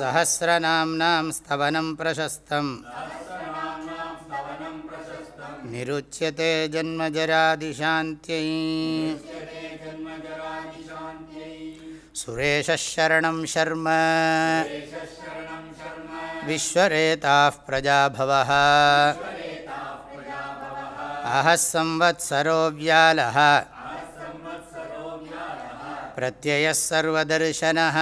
सहस्रनाम्नां स्तवनं प्रशस्तम्। निरुच्यते जन्मजरादिशान्त्यै। सुरेशः शरणं शर्म। विश्वरेताः प्रजाभवः। अहः संवत्सरो व्यालः। प्रत्ययः सर्वदर्शनः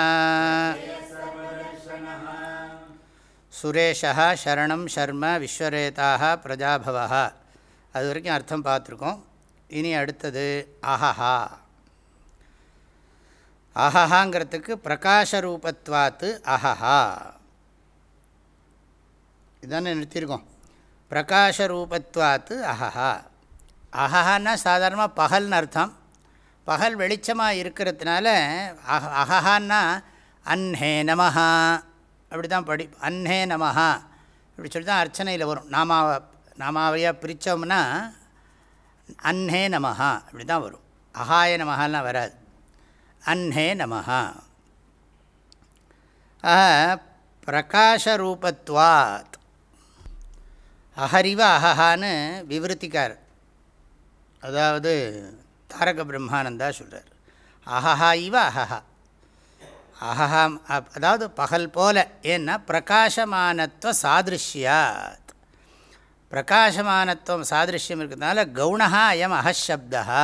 சுரேஷா சரணம் ஷர்ம விஸ்வரேதாக பிரஜாபவா அது வரைக்கும் அர்த்தம் பார்த்துருக்கோம். இனி அடுத்தது அஹஹா. அஹஹாங்கிறதுக்கு பிரகாஷ ரூபத்வாத்து அஹஹா. இதானே நிறுத்தியிருக்கோம். பிரகாஷ ரூபத்வாத்து அஹஹா. அஹஹான்னா சாதாரணமாக பகல்னு அர்த்தம். பகல் வெளிச்சமாக இருக்கிறதுனால அஹ அஹஹான்னா அன்ஹே நமஹா. அப்படி தான் படி அன்னே நமஹா. அப்படி சொல்லி தான் அர்ச்சனையில் வரும். நாமாவை நாமாவையாக பிரித்தோம்னா அன்னே நமஹா அப்படி தான் வரும். அஹாய நமஹாலாம் வராது. அன்னே நமஹா. பிரகாஷரூபத்வாத். அஹரிவ அஹஹான்னு விவருத்திக்கார். அதாவது தாரக பிரம்மானந்தா சொல்கிறார் அஹஹா இவ அஹஹா. அஹஹாம் அதாவது பகல் போல ஏன்னா பிரகாசமானத்துவ சாதிருஷ்யாத். பிரகாசமானத்துவம் சாதிருஷ்யம் இருக்கிறதுனால கவுணா அயம் அஹஷப்தா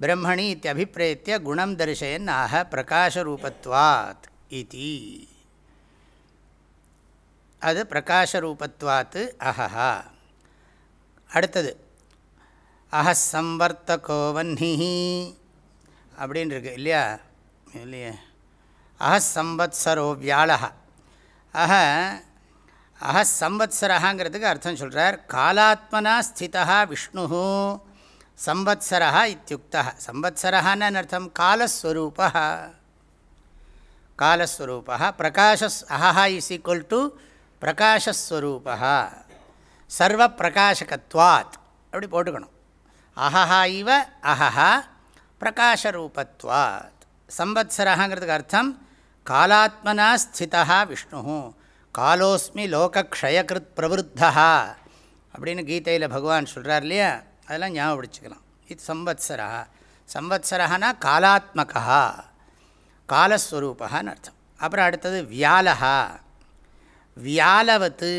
பிரம்மணி இத்தியபிப்பிரேத்திய குணம் தரிசயன் ஆக பிரகாஷரூபத்வாத் இதி. அது பிரகாசரூபத்வாத்து அஹஹா. அடுத்தது அஹசம்வர்த்தகோ வன்னிஹி அப்படின்னு இருக்கு இல்லையா? இல்லையே. அஹசம்பத்சரோ வியாழகா அஹ அஹசம்பத்சரஹாங்கிறதுக்கு அர்த்தம் சொல்கிறார் காலாத்மனா ஸ்திதா விஷ்ணு சம்பத்சரா இத்தியுக்தா சம்பத்சரஹான்னு அர்த்தம்? காலஸ்வரூபா காலஸ்வரூபா பிரகாஷஸ் அஹா இஸ் ஈக்குவல் டு பிரகாஷஸ்வரூபா சர்வ பிரகாஷகத்வாத் அப்படி போட்டுக்கணும். அஹஹா இவ அஹஹா பிரகாஷரூபத்வாத். சம்பத்சரங்கிறதுக்கு அர்த்தம் காலாத்மனா ஸ்திதா விஷ்ணு காலோஸ்மி லோகக்ஷயகிருத் பிரவருத்தா அப்படின்னு கீதையில் பகவான் சொல்கிறார் இல்லையா? அதெல்லாம் ஞாபகம் பிடிச்சிக்கலாம். இது சம்பத்சரா சம்பத்சரஹனா காலாத்மகா காலஸ்வரூபான்னு அர்த்தம். அப்புறம் அடுத்தது வியாலஹா. வியாலவத்து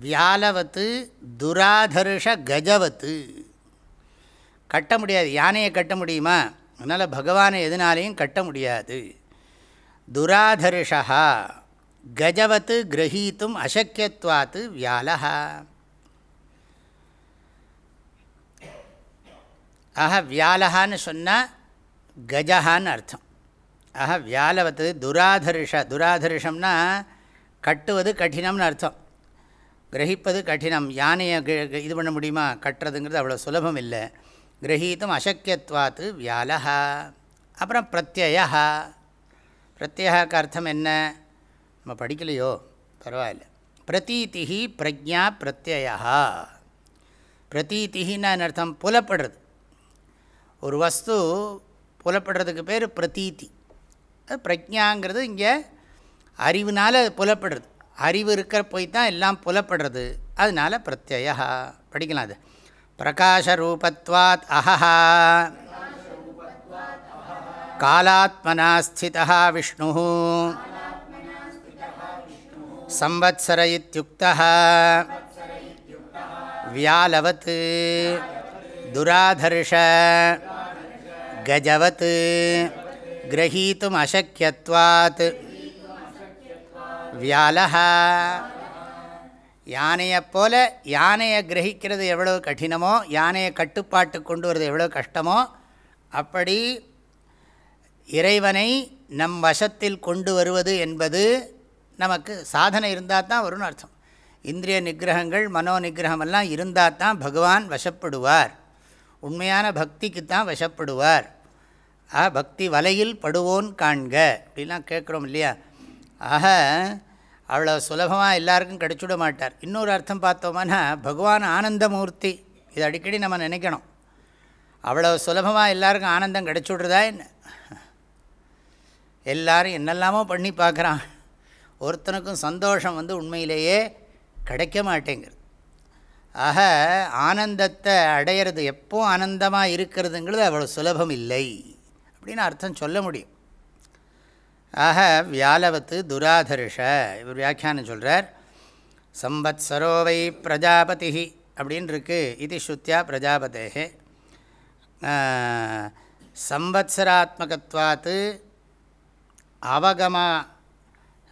வியாலவத்து துராதர்ஷ கஜவத்து. கட்ட முடியாது. யானையை கட்ட முடியுமா? அதனால் பகவானை எதனாலையும் கட்ட முடியாது. துராதர்ஷா கஜவத்து கிரகீத்தும் அசக்கியத்வாத்து வியாலஹா. ஆக வியாலஹான்னு சொன்னால் கஜஹான்னு அர்த்தம். ஆக வியாலவத்து துராதர்ஷ துராதர்ஷம்னா கட்டுவது கடினம்னு அர்த்தம். கிரகிப்பது கடினம் யானையை இது பண்ண முடியுமா? கட்டுறதுங்கிறது அவ்வளோ சுலபம் இல்லை. கிரகீத்தும் அசக்கியத்வாத்து வியாலஹா. அப்புறம் பிரத்யா பிரத்யாக்கு அர்த்தம் என்ன? நம்ம படிக்கலையோ? பரவாயில்ல. பிரதீதி பிரஜா பிரத்யா பிரதீத்தின்னு அர்த்தம்? புலப்படுறது. ஒரு வஸ்து புலப்படுறதுக்கு பேர் பிரதீதி. அது பிரஜாங்கிறது இங்கே அறிவுனால் அது புலப்படுறது. அறிவு இருக்கிற போய் தான் எல்லாம் புலப்படுறது. அதனால் பிரத்யா படிக்கலாம் அது. பிரகாஷரூபத்வாத் அஹா காலாத்மனா ஸ்திதா விஷ்ணு. சம்வத்சர இத்தியுக்த வியாலவத் துராதர்ஷ. கஜவத். கிரகீத்தும் அசக்கியத்வாத் வியாலஹா யானையைப் போல யானையை கிரகிக்கிறது எவ்வளோ கடினமோ யானையை கட்டுப்பாட்டு கொண்டு வர்றது எவ்வளோ கஷ்டமோ அப்படி இறைவனை நம் வசத்தில் கொண்டு வருவது என்பது நமக்கு சாதனை இருந்தால் தான் வரும்னு அர்த்தம். இந்திரிய நிகிரகங்கள் மனோ நிகிரகமெல்லாம் இருந்தால் தான் பகவான் வசப்படுவார். உண்மையான பக்திக்கு தான் வசப்படுவார். ஆ பக்தி வலையில் படுவோன் காண்க. அப்படிலாம் கேட்குறோம் இல்லையா? ஆக அவ்வளோ சுலபமாக எல்லாருக்கும் கிடச்சிட மாட்டார். இன்னொரு அர்த்தம் பார்த்தோம்னா பகவான் ஆனந்தமூர்த்தி. இது அடிக்கடி நம்ம நினைக்கணும். அவ்வளோ சுலபமாக எல்லாருக்கும் ஆனந்தம் கிடச்சுடுறதா என்ன? எல்லாரும் என்னெல்லாமோ பண்ணி பார்க்குறான். ஒருத்தனுக்கும் சந்தோஷம் வந்து உண்மையிலேயே கிடைக்க மாட்டேங்கிறது. ஆக ஆனந்தத்தை அடையிறது எப்போ ஆனந்தமாக இருக்கிறதுங்கிறது அவ்வளோ சுலபம் இல்லை. அப்படின்னு அர்த்தம் சொல்ல முடியும். ஆக வியாலவத்து துராதர்ஷ. இவர் வியாக்கியானம் சொல்கிறார் சம்பத்சரோ வை பிரஜாபதி அப்படின்னு இருக்கு இது ஸ்ருத்தியா பிரஜாபதே சம்பத்சராத்மகத்வாத்து அவகமா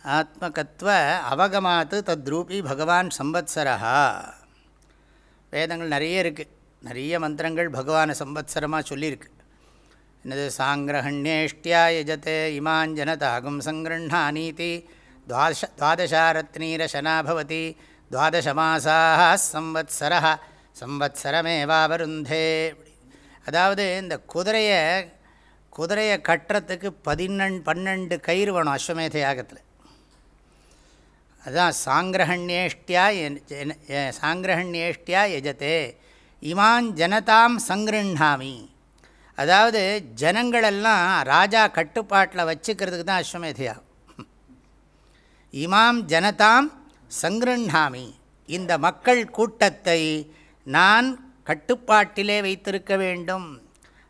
ஆத்மகத்வ அவகமாத்து தத்ரூபி பகவான் சம்பத்சரா வேதங்கள் நிறைய இருக்குது நிறைய மந்திரங்கள் பகவானை சம்பத்சரமாக சொல்லியிருக்கு. என்னது? சாங்கிரகண்யேஷ்டியா யஜத்தே இமாஞ்சனதாகும் சங்கிருண்ணானீதி துவாதச துவாதசாரத்னீரசனா பவதி துவாதசமாசாக சம்வத்சர சம்வத்சரமேவாவருந்தே. அதாவது இந்த குதிரையை குதிரையை கட்டுறதுக்கு பதினெண் பன்னெண்டு கயிறு வேணும் அஸ்வமேத யாகத்தில். அதுதான் சாங்கிரகண்யேஷ்டியா சாங்கிரகண்யேஷ்டியா யஜத்தே இமான் ஜனதாம் சங்கிருண்ணாமி அதாவது ஜனங்களெல்லாம் ராஜா கட்டுப்பாட்டில் வச்சுக்கிறதுக்கு தான் அஸ்வமேதையா. இமாம் ஜனதாம் சங்கிருண்ணாமி. இந்த மக்கள் கூட்டத்தை நான் கட்டுப்பாட்டிலே வைத்திருக்க வேண்டும்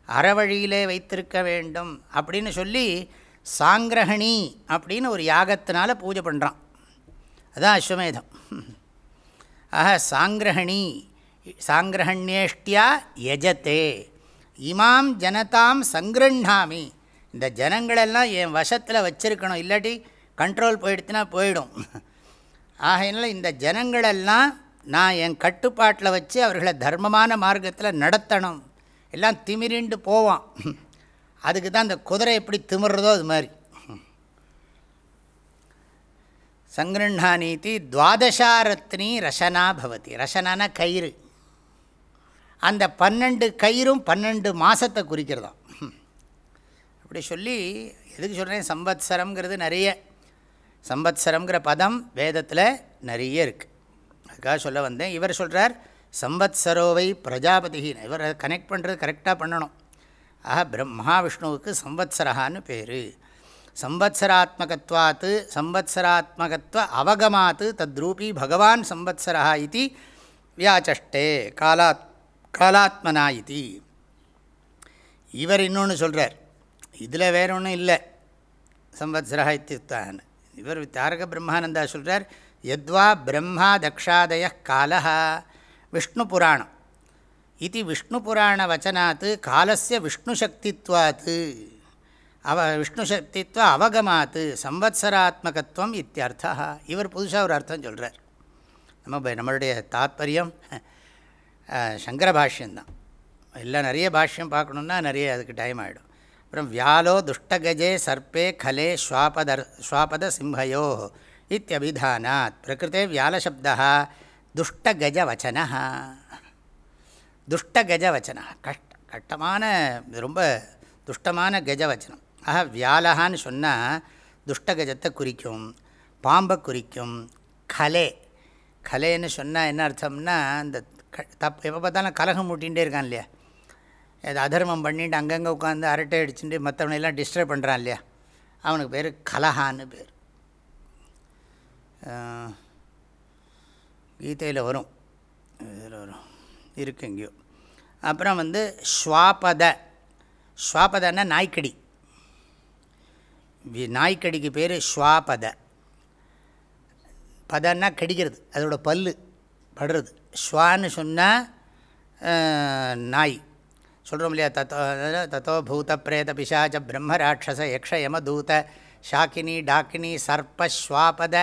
அறவழியிலே வைத்திருக்க வேண்டும் அப்படின்னு சொல்லி சாங்கிரகணி அப்படின்னு ஒரு யாகத்தினால் பூஜை பண்ணுறான் அதுதான் அஸ்வமேதம். ஆஹ சாங்கிரகணி சாங்கிரகண்யேஷ்டியா யஜத்தே இமாம் ஜனதாம் சங்கிருண்ணாமி. இந்த ஜனங்களெல்லாம் என் வசத்தில் வச்சுருக்கணும். இல்லாட்டி கண்ட்ரோல் போயிடுச்சுன்னா போயிடும். ஆகையினால இந்த ஜனங்களெல்லாம் நான் என் கட்டுப்பாட்டில் வச்சு அவர்களை தர்மமான மார்க்கத்தில் நடத்தணும். எல்லாம் திமிரிண்டு போவான். அதுக்கு தான் இந்த குதிரை எப்படி திமிர்றதோ அது மாதிரி. சங்கிருண்ணானீதி துவாதசாரத்னி ரசனா பவதி. ரசனான கயிறு. அந்த பன்னெண்டு கயிறும் பன்னெண்டு மாதத்தை குறிக்கிறதாம். அப்படி சொல்லி எதுக்கு சொல்கிறேன் சம்பத்சரம்ங்கிறது நிறைய. சம்பத்சரங்கிற பதம் வேதத்தில் நிறைய இருக்குது அதுக்காக சொல்ல வந்தேன். இவர் சொல்கிறார் சம்பத்சரோவை பிரஜாபதி இவர் கனெக்ட் பண்ணுறது கரெக்டாக பண்ணணும். ஆக பிரம் மகாவிஷ்ணுவுக்கு சம்பத்சரகான்னு பேர். சம்பத்சராத்மகத்வாத்து சம்பத்சராத்மகத்வ அவகமாத்து தத்ரூபி பகவான் சம்பத்சரா இது வியாச்சஷ்டே காலாத் காலாத்மனா இது இவர் இன்னொன்று சொல்கிறார் இதில் வேற ஒன்றும் இல்லை. சம்பத்சரா இத்தியுத்தான் இவர் தாரக பிரம்மானந்தா சொல்கிறார் எத்வா பிரம்மா தக்ஷாதய காலா விஷ்ணு புராணம். இது விஷ்ணு புராண வச்சனாத் காலசிய விஷ்ணு சக்தித்வாத்து. அவ விஷ்ணு சக்தித்வ அவகமாத்து சம்வத்சராத்மகத்துவம் இத்தியர்த்தா இவர் புதுசாக ஒரு அர்த்தம் சொல்கிறார் நம்ம நம்மளுடைய தாத்பரியம் சங்கர பாஷ்யந்தான் எல்லாம் நிறைய பாஷ்யம் பார்க்கணுன்னா நிறைய அதுக்கு டைம் ஆகிடும் அப்புறம் வியாலோ துஷ்டகஜே சர்ப்பே கலே ஸ்வாபதர் ஸ்வாபத சிம்ஹயோ இத்தியபிதானாத். பிரகிருத்தே வியாலசப்தா துஷ்டகஜவச்சன துஷ்டகஜவச்சனா கஷ்ட கஷ்டமான ரொம்ப துஷ்டமான கஜவச்சனம். ஆக வியாலகான்னு சொன்னால் துஷ்டகஜத்தை குறிக்கும் பாம்பை குறிக்கும் கலை. கலைன்னு சொன்னால் என்ன அர்த்தம்னா இந்த தப் எப்போ பார்த்தாலும் கலகம் மூட்டிகிட்டே இருக்கான் இல்லையா? அது அதர்மம் பண்ணிட்டு அங்கங்கே உட்காந்து அரட்டை அடிச்சுட்டு மற்றவனையெல்லாம் டிஸ்டர்ப் பண்ணுறான் இல்லையா? அவனுக்கு பேர் கலஹான்னு பேர். கீதையில் வரும். இதில் வரும். இருக்கு எங்கேயோ. அப்புறம் வந்து ஸ்வாபத. ஸ்வாபதன்னா நாய்க்கடி. நாய்க்கடிக்கு பேர் ஸ்வாபத. பதன்னா கடிக்கிறது. அதோடய பல்லு. படுறது. ஸ்வான்னு சொன்னால் நாய். சொல்கிறோம் இல்லையா? தத்தோ தத்தோ பூத பிரேத பிசாச்ச பிரம்ம ராட்சச யக்ஷ யமதூத ஷாக்கினி டாக்கினி சர்ப்ப ஸ்வாபத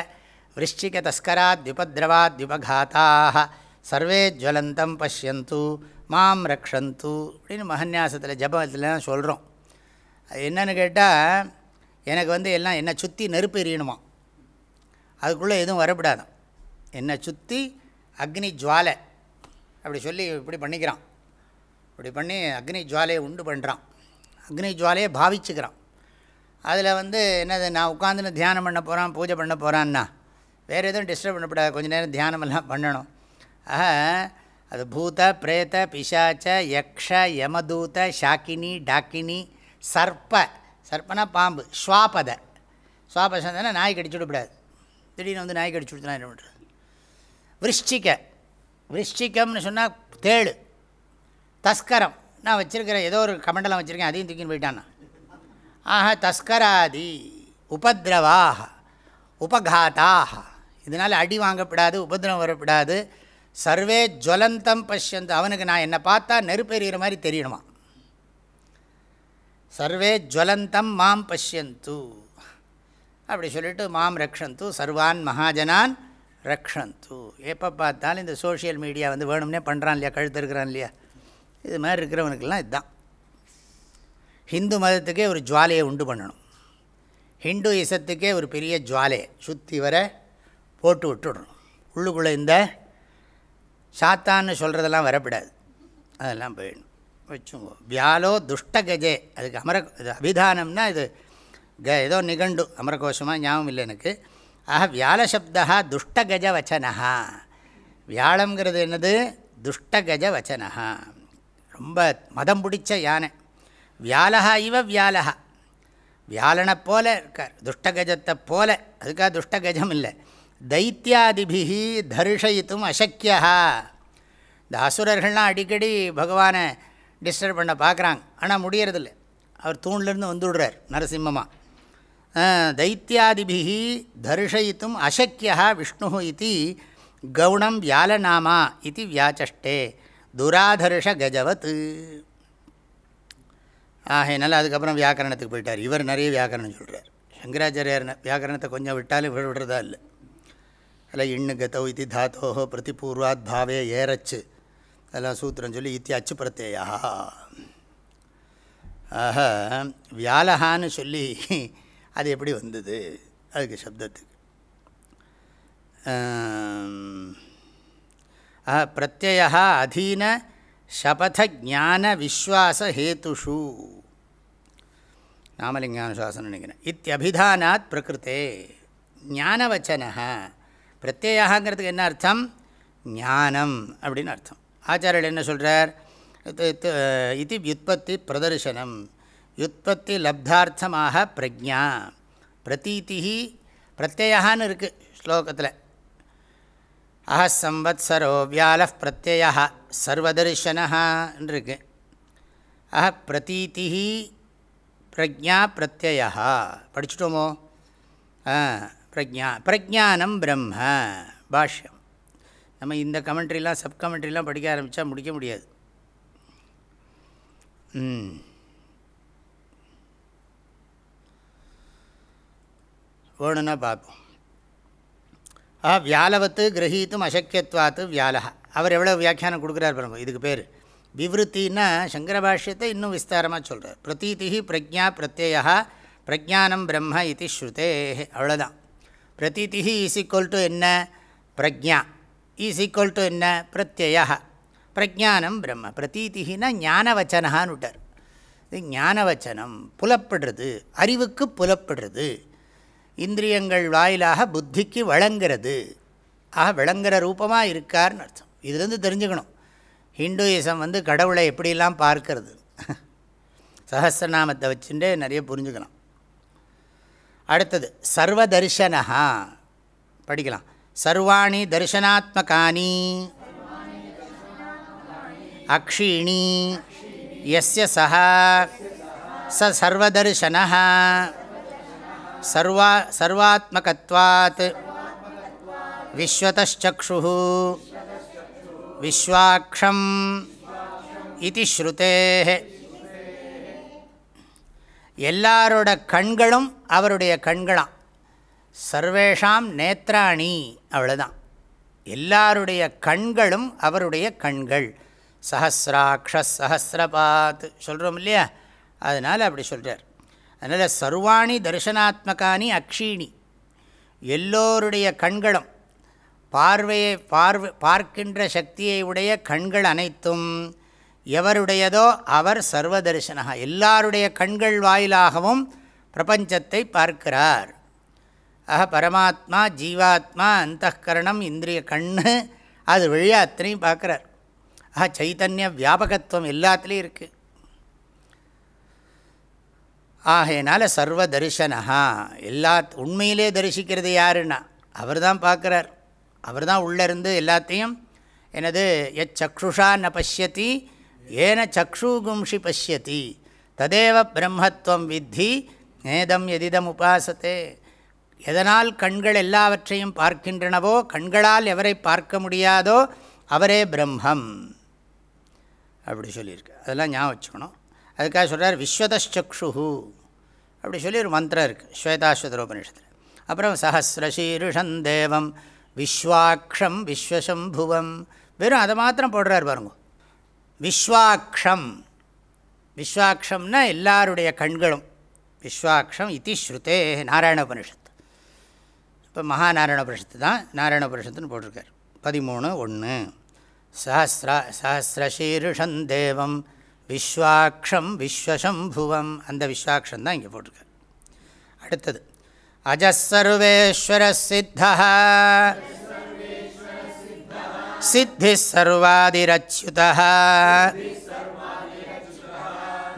விருஷ்டிக தஸ்கராத் விபத்ரவாத் விபகாத்தாக சர்வே ஜுவலந்தம் பஷ்யந்து மாம் ரக்ஷந்து அப்படின்னு மகன்யாசத்தில் ஜபத்தில் சொல்கிறோம் அது என்னன்னு கேட்டால் எனக்கு வந்து எல்லாம் என்னை சுற்றி நெருப்பு எரியணுமா அதுக்குள்ளே எதுவும் வரப்படாதான் என்னை சுற்றி அக்னி ஜுவாலை. அப்படி சொல்லி இப்படி பண்ணிக்கிறான். இப்படி பண்ணி அக்னி ஜுவாலையை உண்டு பண்ணுறான் அக்னி ஜுவாலையை பாவிச்சுக்கிறான். அதில் வந்து என்னது நான் உட்காந்துன்னு தியானம் பண்ண போகிறான் பூஜை பண்ண போகிறான்னா வேறு எதுவும் டிஸ்டர்ப் பண்ணக்கூடாது கொஞ்ச நேரம் தியானமெல்லாம் பண்ணணும். ஆக அது பூத பிரேத பிசாச்ச யக்ஷ யமதூத ஷாக்கினி டாக்கினி சர்ப்ப. சர்ப்பனா பாம்பு ஸ்வாபத. ஸ்வாபசந்தனா நாய் கடிச்சு விடக்கூடாது. திடீர்னு வந்து நாய் கடிச்சு விடுத்துனா என்ன பண்ணுறது விருஷ்டிக. விருஷ்டிகம்னு சொன்னால் தேழு தஸ்கரம். நான் வச்சுருக்கிறேன் ஏதோ ஒரு கமண்டலம் வச்சுருக்கேன் அதையும் தூக்கின்னு போயிட்டான் ஆஹ தஸ்கராதி உபதிரவாக உபகாதாக இதனால் அடி வாங்கப்படாது உபதிரவம் வரப்படாது. சர்வே ஜுவலந்தம் பஷ்யந்து. அவனுக்கு நான் என்னை பார்த்தா நெருப்பெறிகிற மாதிரி தெரியணுமா? சர்வே ஜுவலந்தம் மாம் பஷ்யந்து. அப்படி சொல்லிட்டு மாம் ரக்ஷந்து சர்வான் மகாஜனான் ரக்ஷந்து. எப்போ பார்த்தாலும் இந்த சோஷியல் மீடியா வந்து வேணும்னே பண்ணுறான் இல்லையா கழுத்து இருக்கிறான் இல்லையா? இது மாதிரி இருக்கிறவனுக்கெல்லாம் இதுதான். ஹிந்து மதத்துக்கே ஒரு ஜுவாலையை உண்டு பண்ணணும். ஹிந்து இசத்துக்கே ஒரு பெரிய ஜுவாலையை சுற்றி வர போட்டு விட்டுடணும். உள்ளுக்குள்ளே இந்த சாத்தான்னு சொல்கிறதெல்லாம் வரப்படாது. அதெல்லாம் போயிடணும். வச்சுங்கோ. வியாலோ துஷ்டகஜே. அதுக்கு அமர இது அபிதானம்னா இது க ஏதோ நிகண்டு. அமரகோஷமாக ஞாபகம் இல்லை எனக்கு. ஆக வியாழசப்தா துஷ்டகஜ வச்சனஹா வியாழங்கிறது என்னது? துஷ்டகஜ வச்சனஹா ரொம்ப மதம் பிடிச்ச யானை. வியாழகா இவ வியாழகா வியாழனை போல இருக்கார். துஷ்டகஜத்தை போல. அதுக்காக துஷ்டகஜம் இல்லை. தைத்தியாதிபிகி தரிஷயித்தும் அசக்கியா இந்த அசுரர்கள்லாம் அடிக்கடி பகவானை டிஸ்டர்ப் பண்ண பார்க்குறாங்க. ஆனால் முடியறதில்ல. அவர் தூண்லேருந்து வந்து விடுறார் நரசிம்மமாக தைத்தியாதிபிகி தர்ஷயித்தும் அசக்கியா விஷ்ணு இது கவுணம் வியாலநாமா இது வியாச்சஷ்டே துராதர்ஷ கஜவத். ஆகையினால அதுக்கப்புறம் வியாக்கரணத்துக்கு போயிட்டார். இவர் நிறைய வியாக்கரணம் சொல்கிறார் சங்கராச்சாரியார் வியாக்கரணத்தை கொஞ்சம் விட்டாலும் இவர் விடுறதா இல்லை. அதில் இண்ணு கதௌ இது தாத்தோ பிரதிபூர்வாத் பாவே ஏறச்சு. அதெல்லாம் சூத்திரம் சொல்லி இத்தி அச்சு பிரத்யா ஆக வியாலஹான்னு சொல்லி அது எப்படி வந்தது? அதுக்கு சப்தத்துக்கு. பிரத்ய அதீன சபத ஜான விஸ்வாச ஹேத்துஷு நாமலிங்கானுசாசனம் நினைக்கிறேன். இத்தியபிதானாத் பிரகிருத்தே. ஞானவச்சன பிரத்யேகாங்கிறதுக்கு என்ன அர்த்தம்? ஞானம் அப்படின்னு அர்த்தம். ஆச்சாரியர் என்ன சொல்கிறார் இது வியுற்பத்தி பிரதர்சனம் யுத்பத்தி லப்தார்த்தமாக பிரஜா பிரதீதி பிரத்யகான்னு இருக்குது ஸ்லோகத்தில். அஹ சம்வத்சரோ வியால பிரத்ய சர்வதர்ஷனன்னு இருக்கு. அஹ பிரதீதி பிரஜா பிரத்யா படிச்சுட்டோமோ? ஆ பிரஜா பிரஜானம் பிரம்ம பாஷ்யம். நம்ம இந்த கமெண்ட்ரிலாம் சப் கமெண்ட்ரிலாம் படிக்க ஆரம்பித்தா முடிக்க முடியாது. வேணும்னா பார்ப்போம் ஆ வியாலவத்து கிரகீத்தும் அசக்கியத்வாத்து வியாலா அவர் எவ்வளோ வியாக்கியானம் கொடுக்குறார் பாருங்க இதுக்கு பேர் விவருத்தின்னா சங்கர பாஷ்யத்தை இன்னும் விஸ்தாரமாக சொல்கிறார் பிரதீதி பிரஜா பிரத்யா பிரஜானம் பிரம்ம இது ஸ்ருதே அவ்வளோதான் பிரதீதி இஸ் ஈக்குவல் டு என்ன பிரஜா இஸ் ஈக்குவல் டு என்ன பிரத்யா பிரஜானம் பிரம்ம பிரதீதினா ஞானவச்சனஹான்னு விட்டார் இது ஞானவச்சனம் புலப்படுறது அறிவுக்கு புலப்படுறது இந்திரியங்கள் வாயிலாக புத்திக்கு வழங்கிறது ஆக விளங்குற ரூபமாக இருக்கார்னு அர்த்தம். இதுலேருந்து தெரிஞ்சுக்கணும். ஹிந்துயிசம் வந்து கடவுளை எப்படிலாம் பார்க்கறது? சஹசிரநாமத்தை வச்சுட்டு நிறைய புரிஞ்சுக்கலாம் அடுத்தது சர்வ தரிசனஹா படிக்கலாம். சர்வாணி தரிசனாத்மகானி. அக்ஷீணி. எஸ்ய சஹ. ச சர்வா சர்வாத்மகத்வாத். விஸ்வதச்சக்ஷு விஸ்வாட்சம் இது ஸ்ருதே எல்லாரோட கண்களும் அவருடைய கண்களாம். சர்வேஷாம் நேத்ராணி அவ்வளோதான் எல்லாருடைய கண்களும் அவருடைய கண்கள். சஹசிராட்ச சஹசிரபாத் சொல்கிறோம் இல்லையா? அதனால் அப்படி சொல்கிறார் அதனால் சர்வாணி தரிசனாத்மகானி அக்ஷீணி. எல்லோருடைய கண்களும் பார்வையை பார்வை பார்க்கின்ற சக்தியை உடைய கண்கள் அனைத்தும் எவருடையதோ அவர் சர்வ தரிசனகா எல்லாருடைய கண்கள் வாயிலாகவும் பிரபஞ்சத்தை பார்க்கிறார். ஆக பரமாத்மா ஜீவாத்மா அந்தகரணம் இந்திரிய கண்ணு அது வழியாக அத்தனையும் பார்க்குறார். ஆஹா சைத்தன்ய வியாபகத்துவம் எல்லாத்துலேயும் இருக்குது ஆகையினால சர்வ தரிசனஹா எல்லா உண்மையிலே தரிசிக்கிறது யாருன்னா அவர் தான் பார்க்குறார். அவர் தான் உள்ளேருந்து எல்லாத்தையும் எனது எச் சக்ஷுஷா ந பசியத்தி ஏன சக்ஷுகும்ஷி பசியத்தி ததேவ பிரம்மத்துவம் வித்தி நேதம் எதிதம் உபாசத்தே. எதனால் கண்கள் எல்லாவற்றையும் பார்க்கின்றனவோ கண்களால் எவரை பார்க்க முடியாதோ அவரே பிரம்மம். அப்படி சொல்லியிருக்கு. அதெல்லாம் ஞாபகம் வச்சுக்கணும். அதுக்காக சொல்கிறார் விஸ்வதச்சக்ஷு அப்படி சொல்லி ஒரு மந்திரம் இருக்குது ஸ்வேதாஸ்வதரோபனிஷத்தில் அப்புறம் சஹசிரசீருஷம் தேவம் விஸ்வாக்ஷம் விஸ்வசம்புவம். வெறும் அதை மாத்திரம் போடுறார் பாருங்க. விஸ்வாக்ஷம். விஸ்வாக்ஷம்னா எல்லாருடைய கண்களும். விஸ்வாக்ஷம் இத்தி ஸ்ருதே நாராயணோபனிஷத்து இப்போ மகாநாராயணோபனிஷத்து தான் நாராயணோபனிஷத்துன்னு போட்டிருக்கார். பதிமூணு ஒன்று சஹசிர சஹசிரசீருஷம் தேவம். விஸ்வாக்ஷம் விஸ்வசம்புவம் அந்த விஸ்வாக்ஷம் தான் இங்கே போட்டிருக்கார் அடுத்தது அஜசர்வேஸ்வர சித்தா சித்தி சர்வாதிரச்சுத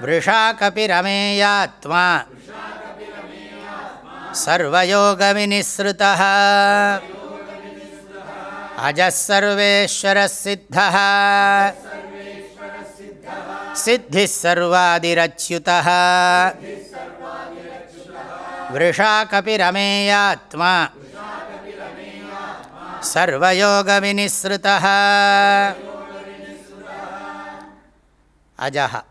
விருஷா கபிரமேயாத்மா சர்வயோகவினிஸ்ருதः அஜசர்வேஸ்வர சித்தா सिद्धिः सर्वादिरच्युतः वृषा कपिरमेयात्मा सर्वयोगविनिसृतः। अजः।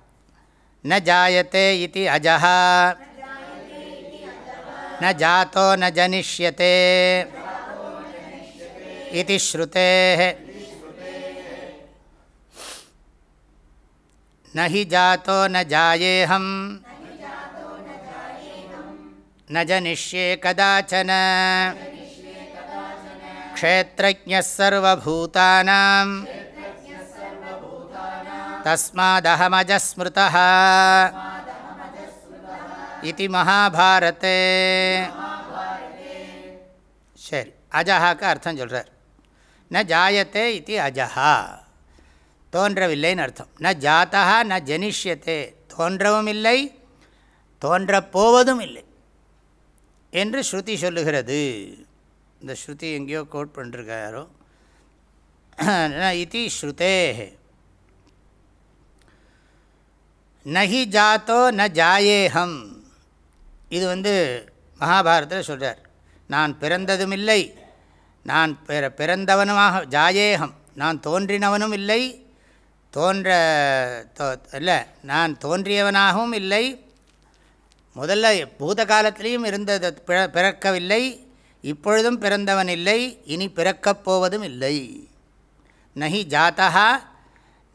न जायते इति अजः। न जातो न जनिष्यते। इति श्रुतेः। न हि जातो न जायेऽहं न जनिष्ये कदाचन क्षेत्रज्ञः सर्वभूतानां तस्मादहमजस्मृतः इति महाभारते சரி அஜஹாக்கு அர்த்தம் சொல்கிறார் ந ஜாயத்தே இது அஜஹா தோன்றவில்லைன்னு அர்த்தம். ந ஜாத்தா ந ஜனிஷ்யத்தே தோன்றவும் இல்லை தோன்றப்போவதும் இல்லை என்று ஸ்ருதி சொல்லுகிறது. இந்த ஸ்ருதி எங்கேயோ கோட் பண்ணிருக்காரோ. இது ஸ்ருதே நகி ஜாத்தோ ந ஜாயேஹம். இது வந்து மகாபாரதத்தில் சொல்கிறார் நான் பிறந்ததும் இல்லை நான் பிற பிறந்தவனுமாக ஜாயேகம் நான் தோன்றினவனும் இல்லை தோன்ற இல்லை நான் தோன்றியவனாகவும் இல்லை. முதல்ல பூத காலத்திலையும் இருந்தது பிறக்கவில்லை. இப்பொழுதும் பிறந்தவன் இல்லை. இனி பிறக்கப் போவதும் இல்லை. நஹி ஜாத்தா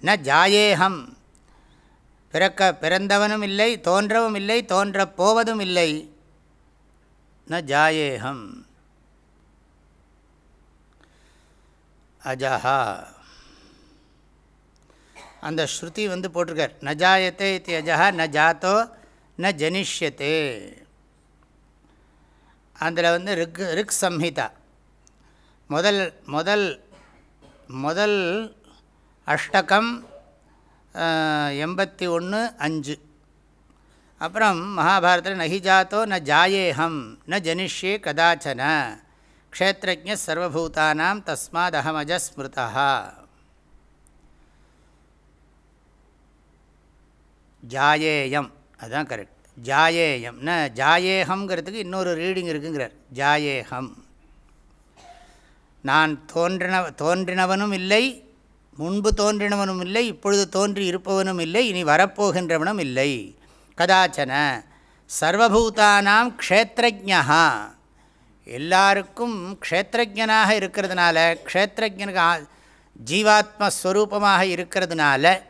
ந ஜாயேகம் பிறக்க பிறந்தவனும் இல்லை தோன்றவும் இல்லை தோன்றப் போவதும் இல்லை. ந ஜாயேகம் அஜஹா. அந்த ஸ்ருதி வந்து போட்டிருக்கார். ந ஜாயத்தே இது ந ஜாத்தோ ந ஜனிஷ்யத்தே. அதில் வந்து ரிக் ரிக் சம்ஹிதா. முதல் முதல் முதல் அஷ்டகம் எண்பத்தி ஒன்று அஞ்சு. அப்புறம் மகாபாரதத்தில் நகி ஜாத்தோ ந ஜாயேஹம் ந ஜனிஷ்யே கதாச்சன க்ஷேத்திரஜ சர்வபூதானாம் தஸ்மாத் அகமஜ ஜாயேயம். அதுதான் கரெக்ட் ஜாயேயம்னா ஜாயேஹம்ங்கிறதுக்கு ஜாயேகம்ங்கிறதுக்கு இன்னொரு ரீடிங் இருக்குங்கிறார். ஜாயேகம். நான் தோன்றின தோன்றினவனும் இல்லை முன்பு தோன்றினவனும் இல்லை இப்பொழுது தோன்றி இருப்பவனும் இல்லை இனி வரப்போகின்றவனும் இல்லை. கதாச்சன சர்வபூதானாம் க்ஷேத்திரஜா எல்லாருக்கும் க்ஷேத்திரஜனாக இருக்கிறதுனால க்ஷேத்திரஜனுக்கு ஜீவாத்மஸ்வரூபமாக இருக்கிறதுனால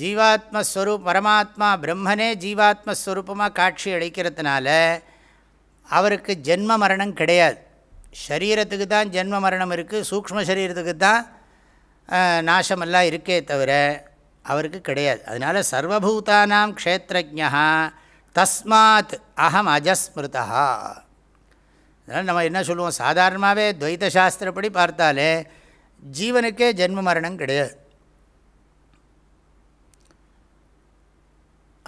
ஜீவாத்மஸ்வரூப் பரமாத்மா பிரம்மனே ஜீவாத்மஸ்வரூபமாக காட்சி அளிக்கிறதுனால அவருக்கு ஜென்ம மரணம் கிடையாது. சரீரத்துக்கு தான் ஜென்ம மரணம் இருக்குது சூக்ஷ்ம சரீரத்துக்கு தான் நாசமெல்லாம் இருக்கே தவிர அவருக்கு கிடையாது. அதனால் சர்வபூதானாம் க்ஷேத்திரஜா தஸ்மாத் அகம் அஜஸ்மிருதா அதனால் நம்ம என்ன சொல்லுவோம்? சாதாரணமாகவே துவைத சாஸ்திரப்படி பார்த்தாலே ஜீவனுக்கே ஜென்ம மரணம் கிடையாது.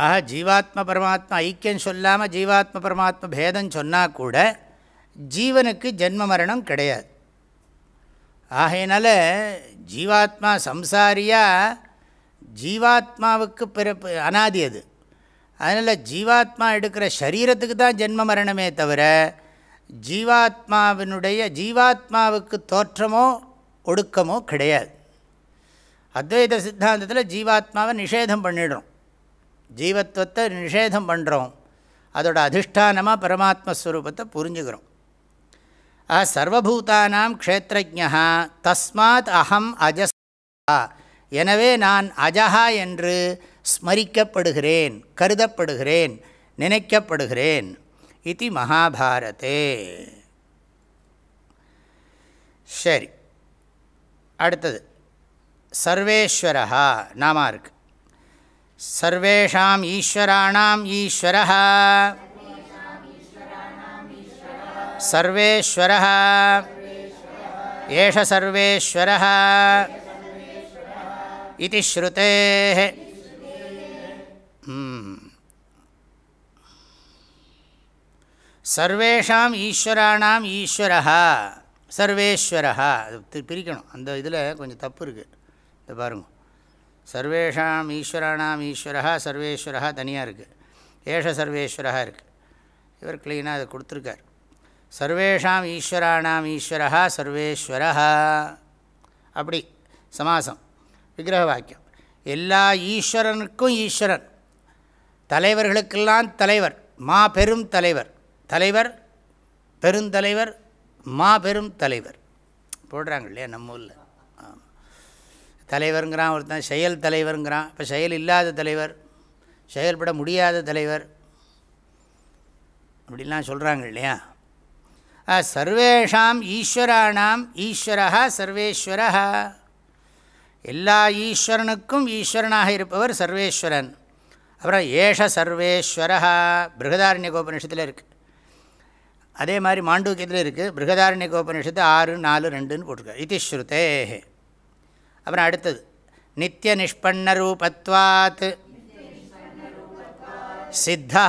ஆக ஜீவாத்ம பரமாத்மா ஐக்கியம் சொல்லாமல் ஜீவாத்ம பரமாத்ம பேதம் சொன்னால் கூட ஜீவனுக்கு ஜென்ம மரணம் கிடையாது. ஆகையினால ஜீவாத்மா சம்சாரியாக ஜீவாத்மாவுக்கு பிறப்பு அனாதி அது. அதனால் ஜீவாத்மா எடுக்கிற சரீரத்துக்கு தான் ஜென்ம மரணமே தவிர ஜீவாத்மாவினுடைய ஜீவாத்மாவுக்கு தோற்றமோ ஒடுக்கமோ கிடையாது. அத்வைத சித்தாந்தத்தில் ஜீவாத்மாவை நிஷேதம் பண்ணிடுறோம். ஜீவத்துவத்தை நிஷேதம் பண்ணுறோம் அதோட அதிஷ்டானமாக பரமாத்மஸ்வரூபத்தை புரிஞ்சுக்கிறோம். ஆ சர்வபூதானாம் க்ஷேத்திரஜா தஸ்மாத் அகம் அஜஸ்தா. எனவே நான் அஜஹா என்று ஸ்மரிக்கப்படுகிறேன் கருதப்படுகிறேன் நினைக்கப்படுகிறேன். இது மகாபாரதே. சரி. அடுத்தது. சர்வேஸ்வரா நாமா இருக்குது சர்வேஷாம் ஈஸ்வராணாம் ஈஸ்வரः सर्वेश्वरः एष सर्वेश्वरः इति श्रुतेः சர்வேஷாம் ஈஸ்வராணாம் ஈஸ்வரः சர்வேஸ்வரः அது பிரிக்கணும் அந்த இதில் கொஞ்சம் தப்பு இருக்குது இந்த பாருங்க சர்வேஷாம் ஈஸ்வராணாம் ஈஸ்வரா சர்வேஸ்வரா தனியாக இருக்குது ஏஷ சர்வேஸ்வரா இருக்குது இவர் க்ளீனாக அதை கொடுத்துருக்கார். சர்வேஷாம் ஈஸ்வராணாம் ஈஸ்வரா சர்வேஸ்வரா அப்படி சமாசம் விக்கிரக வாக்கியம். எல்லா ஈஸ்வரனுக்கும் ஈஸ்வரன். தலைவர்களுக்கெல்லாம் தலைவர் மா பெரும் தலைவர். தலைவர் பெருந்தலைவர் மா பெரும் தலைவர். போடுறாங்க இல்லையா நம்ம ஊரில்? தலைவருங்கிறான் ஒருத்தன் செயல் தலைவருங்கிறான். இப்போ செயல் இல்லாத தலைவர் செயல்பட முடியாத தலைவர். அப்படிலாம் சொல்கிறாங்க இல்லையா? ஆ, சர்வேஷாம் ஈஸ்வராணாம் ஈஸ்வரா சர்வேஸ்வரா எல்லா ஈஸ்வரனுக்கும் ஈஸ்வரனாக இருப்பவர் சர்வேஸ்வரன். அப்புறம் ஏஷ சர்வேஸ்வரா பிருகதாரண்ய கோபனிஷத்தில் இருக்குது அதே மாதிரி மாண்டூக்கியத்தில் இருக்குது பிருகதாரண்ய கோபனிஷத்து ஆறு நாலு ரெண்டுன்னு போட்டிருக்காரு. இது ஸ்ருதே அப்புறம் அடுத்தது நித்திய நிஷ்பன்ன ரூபத்வாத் சித்தா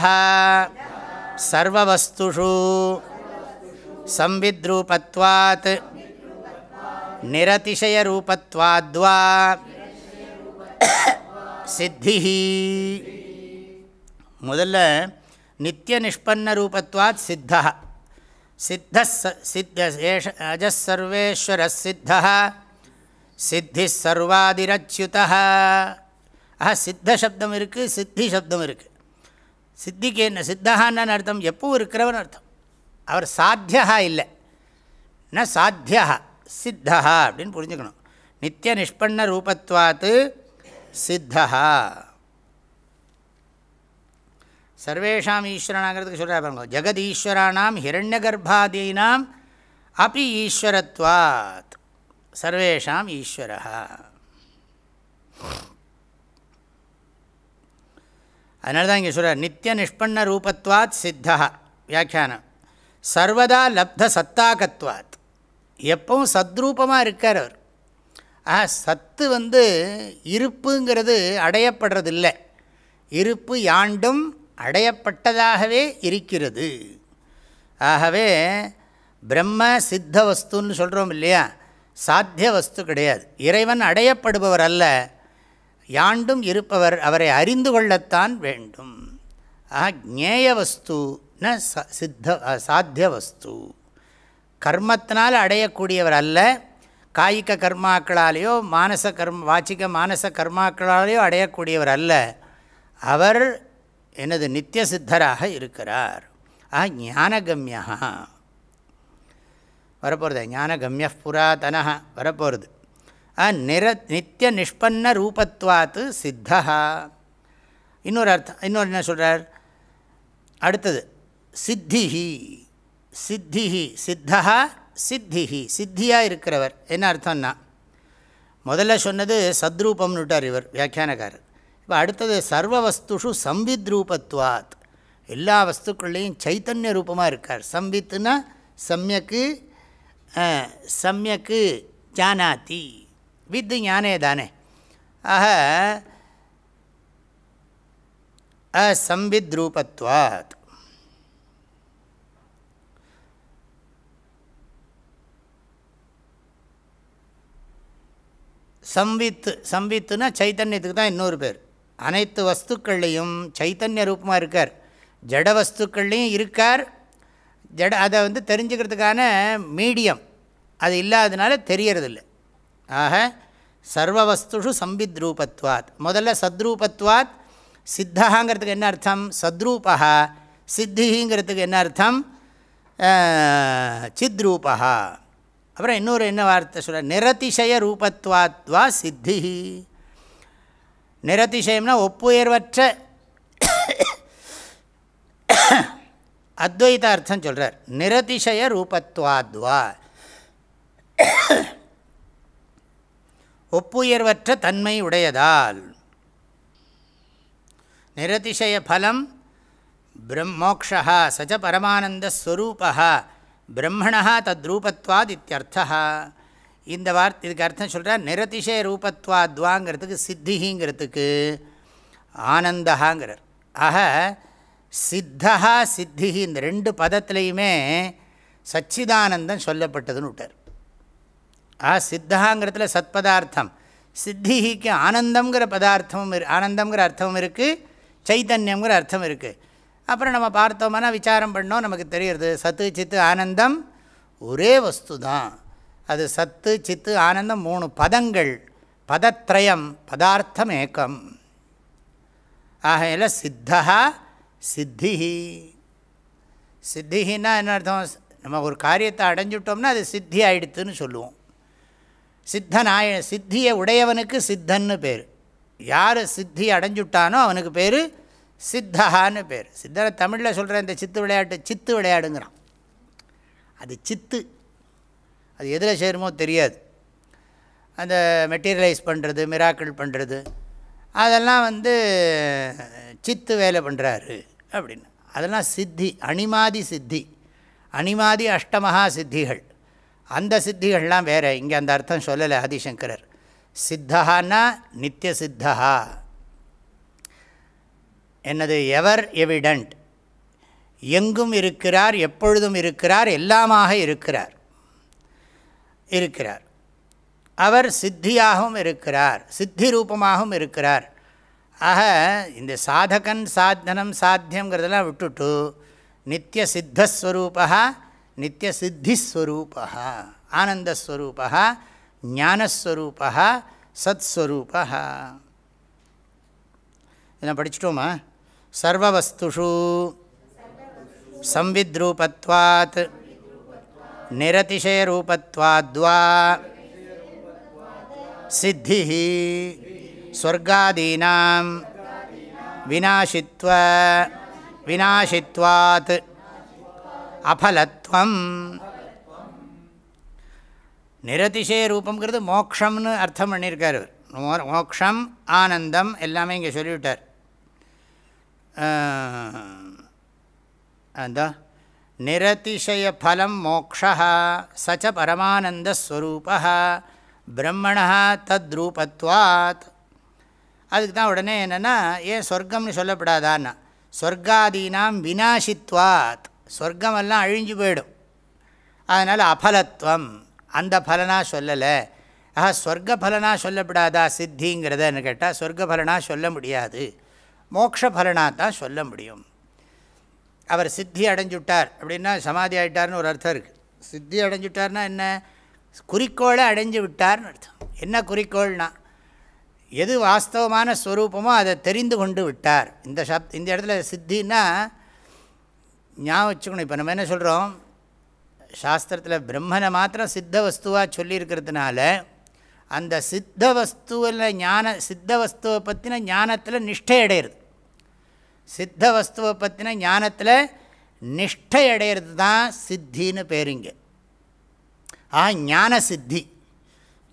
சர்வவஸ்துஷு संविद्रूपत्वात् निरतिशयरूपत्वाद्वा சித்திஹி முதல்ல நித்திய நிஷ்பன்ன ரூபத்வாத் சித்தா சித்த சித்த ஏஷ அஜசர்வேஸ்வர சித்தா சித்தி சர்வாதிரச்சுதா ஆஹா சித்த சப்தம் இருக்குது சித்தி சப்தம் இருக்குது சித்திக்கு என்ன சித்தகான்னு அர்த்தம்? எப்பவும் இருக்கிறவன் அர்த்தம். அவர் சாத்தியா இல்லை. ந சாத்தியா சித்தா அப்படின்னு புரிஞ்சுக்கணும். நித்திய நிஷ்பண்ண ரூபத்வாத்து சித்தா சர்வேஷாம் ஈஸ்வரனாங்கிறதுக்கு சொல்கிறார் பாருங்க. ஜெகதீஸ்வரானாம் ஹிரண்ய கர்ப்பாதீனாம் அப்பி ஈஸ்வரத்வாத். சர்வேஷாம் ஈஸ்வரா. அதனால தான் இங்கே சொல்கிறார் நித்திய நிஷ்பண்ண ரூபத்வாத் சித்தா வியாக்கியானம். சர்வதா லப்த சத்தாகத்வாத். எப்பவும் சத்ரூபமாக இருக்கார் அவர். ஆ சத்து வந்து இருப்புங்கிறது அடையப்படுறதில்லை. இருப்பு யாண்டும் அடையப்பட்டதாகவே இருக்கிறது. ஆகவே பிரம்ம சித்த வஸ்துன்னு சொல்கிறோம் இல்லையா? சாத்திய வஸ்து கிடையாது. இறைவன் அடையப்படுபவர் அல்ல. யாண்டும் இருப்பவர் அவரை அறிந்து கொள்ளத்தான் வேண்டும். ஆக ஜேய வஸ்து ந ச சித்த சாத்திய வஸ்து கர்மத்தினால் அடையக்கூடியவர் அல்ல. காய்க கர்மாக்களாலேயோ மானச கர்ம வாச்சிக மானச கர்மாக்களாலேயோ அடையக்கூடியவர் அல்ல. அவர் எனது நித்திய சித்தராக இருக்கிறார். ஆ ஞானகம்யா. வரப்போகிறது ஞானகம்ய புராதன வரப்போகிறது நிற நிர நித்திய நிஷ்பன்ன ரூபத்வாத்து சித்தா இன்னொரு அர்த்தம் இன்னொரு என்ன சொல்கிறார் அடுத்தது சித்திஹி. சித்திஹி சித்தா சித்திஹி. சித்தியாக இருக்கிறவர். என்ன அர்த்தம்னா முதல்ல சொன்னது சத்ரூபம்னு விட்டார் இவர் வியாக்கியானக்காரர். இப்போ அடுத்தது சர்வ வஸ்துஷு சம்வித் ரூபத்வாத். எல்லா வஸ்துக்கள்லேயும் சைத்தன்ய ரூபமாக இருக்கார். சம்வித்துனா சமயக்கு சமயக்கு ஜானாதி. வித்து ஞானே தானே. ஆக அசம்வித் ரூபத்வாத் சம்வித்து சம்வித்துனா சைத்தன்யத்துக்கு தான் இன்னொரு பேர். அனைத்து வஸ்துக்கள்லேயும் சைத்தன்ய ரூபமாக இருக்கார். ஜட வஸ்துக்கள்லேயும் இருக்கார். ஜட அதை வந்து தெரிஞ்சுக்கிறதுக்கான மீடியம். அது இல்லாததுனால தெரியறதில்ல. ஆக சர்வ வஸ்துஷு சம்பித் ரூபத்வாத் முதல்ல சத்ரூபத்வாத் சித்தகாங்கிறதுக்கு என்ன அர்த்தம்? சத்ரூபா சித்திங்கிறதுக்கு என்ன அர்த்தம்? சித்ரூபா அப்புறம் இன்னொரு என்ன வார்த்தை சொல்ல நிரதிசய ரூபத்வாத்வா சித்தி நிரதிசயம்னா ஒப்புயர்வற்ற அத்வைத அர்த்தம் சொல்கிறார் நிரதிசய ரூபத்வாத்வா. ஒப்புயர்வற்ற தன்மை உடையதால். நிரதிசய பலம் பிரம்மோக்ஷா சஜ பரமானந்தஸ்வரூபா பிரம்மணா தத்ரூபத்வாத் இத்தியர்த்தா. இந்த வார்த்தை இதுக்கு அர்த்தம் சொல்கிறார் நிரதிசய ரூபத்வாத்வாங்கிறதுக்கு சித்திகிங்கிறதுக்கு ஆனந்தகாங்கிறார் ஆக சித்தா சித்தி இந்த ரெண்டு பதத்துலேயுமே சச்சிதானந்தம் சொல்லப்பட்டதுன்னு விட்டார். ஆ சித்தகாங்கிறதுல சத்பதார்த்தம் சித்திக்கு ஆனந்தங்கிற பதார்த்தமும் இரு ஆனந்தங்கிற அர்த்தமும் இருக்குது சைத்தன்யங்கிற அர்த்தம் இருக்குது அப்புறம் நம்ம பார்த்தோம்னா விசாரம் பண்ணோம் நமக்கு தெரியுறது சத்து சித்து ஆனந்தம் ஒரே வஸ்து தான் அது சத்து சித்து ஆனந்தம் மூணு பதங்கள் பதத்ரயம் பதார்த்தம் ஏக்கம் ஆகையில் சித்தா சித்தி சித்தின்னா என்ன அர்த்தம் நம்ம ஒரு காரியத்தை அடைஞ்சிட்டோம்னா அது சித்தி ஆயிடுத்துன்னு சொல்லுவோம் சித்தனாய சித்தியை உடையவனுக்கு சித்தன்னு பேர். யார் சித்தி அடைஞ்சுட்டானோ அவனுக்கு பேர் சித்தகான்னு பேர். சித்தனை தமிழில் சொல்கிற இந்த சித்து விளையாட்டு சித்து விளையாடுங்கிறான். அது சித்து. அது எதில் சேருமோ தெரியாது. அந்த மெட்டீரியலைஸ் பண்ணுறது மிராக்கிள் பண்ணுறது அதெல்லாம் வந்து சித்து வேலை பண்ணுறாரு அப்படின்னு. அதெல்லாம் சித்தி அணிமாதி சித்தி. அணிமாதி அஷ்டமகா சித்திகள். அந்த சித்திகள்லாம் வேறு இங்கே அந்த அர்த்தம் சொல்லலை ஆதிசங்கரர். சித்தகான்னா நித்திய சித்தகா என்னது எவர் எவிடண்ட் எங்கும் இருக்கிறார் எப்பொழுதும் இருக்கிறார் எல்லாமாக இருக்கிறார். இருக்கிறார். அவர் சித்தியாகவும் இருக்கிறார் சித்தி ரூபமாகவும் இருக்கிறார். ஆக இந்த சாதகன் சாத்தனம் சாத்தியங்கிறதெல்லாம் விட்டுட்டு நித்திய சித்தஸ்வரூபா நித்திய சித்திஸ்வரூபா ஆனந்தஸ்வரூபா ஞானஸ்வரூபா சத்ஸ்வரூபா இதை படிச்சிட்டோமா சர்வவஸ்துஷு संविद्रूपत्वात् निरतिशयरूपत्वाद्वा सिद्धिः स्वर्गादीनां विनाशित्व विनाशित्वात् அபலத்வம். நிரதிசய ரூபங்கிறது மோக்ஷம்னு அர்த்தம் பண்ணியிருக்காரு. மோக்ஷம் ஆனந்தம் எல்லாமே இங்கே சொல்லிவிட்டார். அந்த நிரதிசய ஃபலம் மோக்ஷா சச்ச பரமானந்தஸ்வரூபா பிரம்மணா தத்ரூபத்வாத். அதுக்கு தான் உடனே என்னென்னா ஏன் சொர்க்கம்னு சொல்லப்படாதான்னா சொர்க்காதீனாம் வினாசித்வாத் சொர்க்கமெல்லாம் அழிஞ்சு போயிடும். அதனால் அபலத்துவம் அந்த பலனாக சொல்லலை. ஆஹா சொர்க்க பலனாக சொல்லப்படாதா சித்திங்கிறதன்னு கேட்டால் சொர்க்க பலனாக சொல்ல முடியாது. மோட்ச பலனாக தான் சொல்ல முடியும். அவர் சித்தி அடைஞ்சுட்டார் அப்படின்னா சமாதி ஆகிட்டார்னு ஒரு அர்த்தம் இருக்குது சித்தி அடைஞ்சுட்டார்னா என்ன? குறிக்கோளை அடைஞ்சு விட்டார்னு அர்த்தம். என்ன குறிக்கோள்னா? எது வாஸ்தவமான ஸ்வரூபமோ அதை தெரிந்து கொண்டு விட்டார். இந்த சப் இந்த இடத்துல சித்தின்னா ஞாபகம் வச்சுக்கணும். இப்போ நம்ம என்ன சொல்கிறோம் சாஸ்திரத்தில் பிரம்மனை மாத்திரம் சித்த வஸ்துவாக சொல்லியிருக்கிறதுனால அந்த சித்த வஸ்துவில் ஞான சித்த வஸ்துவை பற்றின ஞானத்தில் நிஷ்டை அடையிறது. சித்த வஸ்துவை பற்றின ஞானத்தில் நிஷ்டை அடையிறது தான் சித்தின்னு பேருங்க ஆ ஞான சித்தி.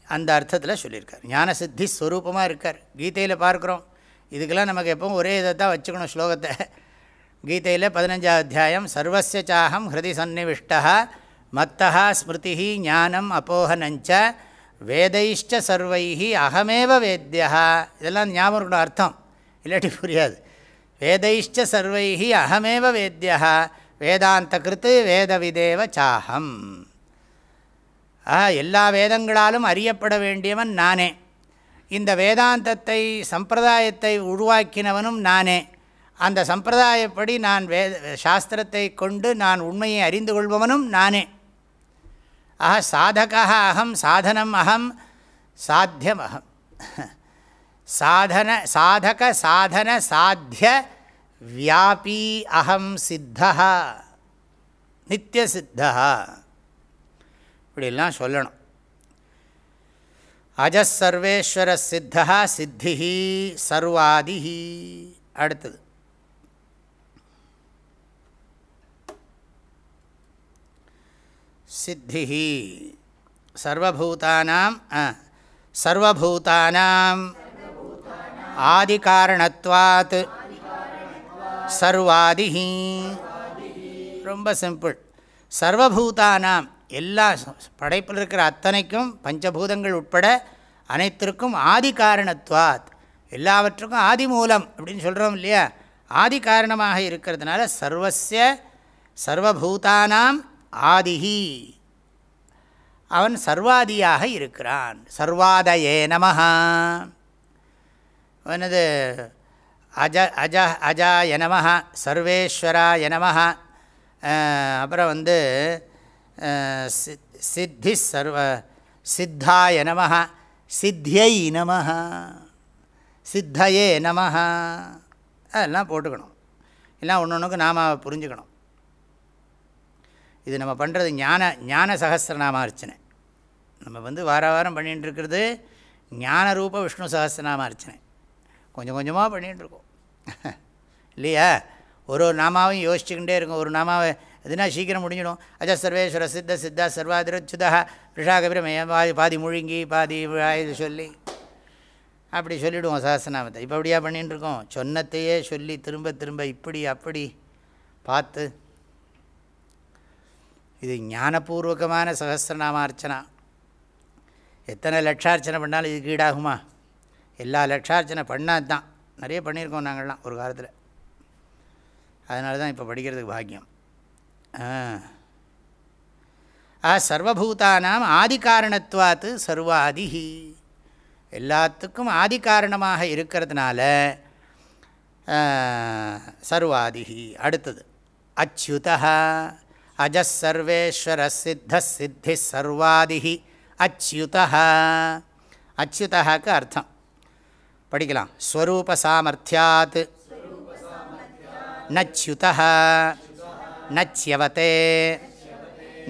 அந்த அர்த்தத்தில் சொல்லியிருக்கார். ஞான சித்தி ஸ்வரூபமாக இருக்கார். கீதையில் பார்க்குறோம். இதுக்கெல்லாம் நமக்கு எப்பவும் ஒரே இதை தான் வச்சுக்கணும் ஸ்லோகத்தை. கீதையில் பதினஞ்சாவது அத்தியாயம் சர்வசிய சாகம் ஹிருதி சந்நிவிஷ்டா மத்தா ஸ்மிருதி ஞானம் அப்போகனஞ்ச வேதைஷ்ட சர்வைஹி அகமேவ வேத்தியா இதெல்லாம் ஞாபகம் இருக்கணும் அர்த்தம். இல்லாட்டி புரியாது. வேதைஷ்ட சர்வைஹி அகமேவ வேத்தியா வேதாந்த கிருத்து வேதவிதேவ சாகம் ஆ எல்லா வேதங்களாலும் அறியப்பட வேண்டியவன் நானே. இந்த வேதாந்தத்தை சம்பிரதாயத்தை உருவாக்கினவனும் நானே. அந்த சம்பிரதாயப்படி நான் வே சாஸ்திரத்தை கொண்டு நான் உண்மையை அறிந்து கொள்பவனும் நானே. ஆஹா சாதகா அகம் சாதனம் அகம் சாத்தியம் அகம் சாதன சாதக சாதன சாத்திய வியாபி அகம் சித்தா நித்திய சித்தா இப்படிலாம் சொல்லணும். அஜசர்வேஸ்வர சித்தா சித்தி சர்வாதிஹி. அடுத்தது. சித்தி சர்வூதானாம் ஆதி ஆதிகாரணத்வாத். சர்வாதி ரொம்ப சிம்பிள். சர்வபூதானாம் எல்லா படைப்பில் இருக்கிற அத்தனைக்கும் பஞ்சபூதங்கள் உட்பட அனைத்திற்கும் ஆதி காரணத்துவாத் எல்லாவற்றுக்கும் ஆதி மூலம் அப்படின்னு சொல்கிறோம் இல்லையா? ஆதி காரணமாக இருக்கிறதுனால சர்வசிய சர்வபூதானாம் ஆதிஹி. அவன் சர்வாதியாக இருக்கிறான். சர்வாதயே நமஹா. அவனது அஜ அஜ அஜாய நமஹ சர்வேஸ்வராய நமஹ. அப்புறம் வந்து சித்தி சர்வ சித்தாய நம சித்தியை நம சித்தையே நம அதெல்லாம் போட்டுக்கணும். எல்லாம் ஒன்று ஒன்றுக்கு நாம் புரிஞ்சுக்கணும். இது நம்ம பண்ணுறது ஞான ஞான சகசிரநாம அர்ச்சனை. நம்ம வந்து வார வாரம் பண்ணிகிட்டு இருக்கிறது ஞான ரூப விஷ்ணு சகசிரநாம அர்ச்சனை. கொஞ்சம் கொஞ்சமாக பண்ணிகிட்டுருக்கோம் இல்லையா? ஒரு ஒரு நாமாவையும் யோசிச்சுக்கிட்டே இருக்கும். ஒரு நாமாவை எதுனா சீக்கிரம் முடிஞ்சிடும். அஜ சர்வேஸ்வர சித்த சித்தா சர்வாதிரச்சுதா ரிஷாகபிரமய பாதி பாதி முழுங்கி பாதி சொல்லி அப்படி சொல்லிவிடுவோம் சகசிரநாமத்தை. இப்போ அப்படியா பண்ணிகிட்டு இருக்கோம். சொன்னத்தையே சொல்லி திரும்ப திரும்ப இப்படி அப்படி பார்த்து இது ஞானபூர்வகமான சகசிரநாம அர்ச்சனா எத்தனை லட்சார்ச்சனை பண்ணாலும் இதுக்கு ஈடாகுமா எல்லா லட்சார்ச்சனை பண்ணால் தான் நிறைய பண்ணியிருக்கோம் நாங்கள்லாம் ஒரு காலத்தில். அதனால தான் இப்போ படிக்கிறதுக்கு பாக்கியம். ஆ. சர்வபூதானாம் ஆதி காரணத்துவாத்து சர்வாதிஹி. எல்லாத்துக்கும் ஆதி காரணமாக இருக்கிறதுனால சர்வாதிஹி அடுத்தது. அச்சுதா அஜசர்வேஸ்வர சித்த சித்தி சர்வாதிஹி அச்சுதா அச்சுதாக்கு அர்த்தம் படிக்கலாம் ஸ்வரூப சாமர்த்தியாத் நச்சுத நச்சியவத்தே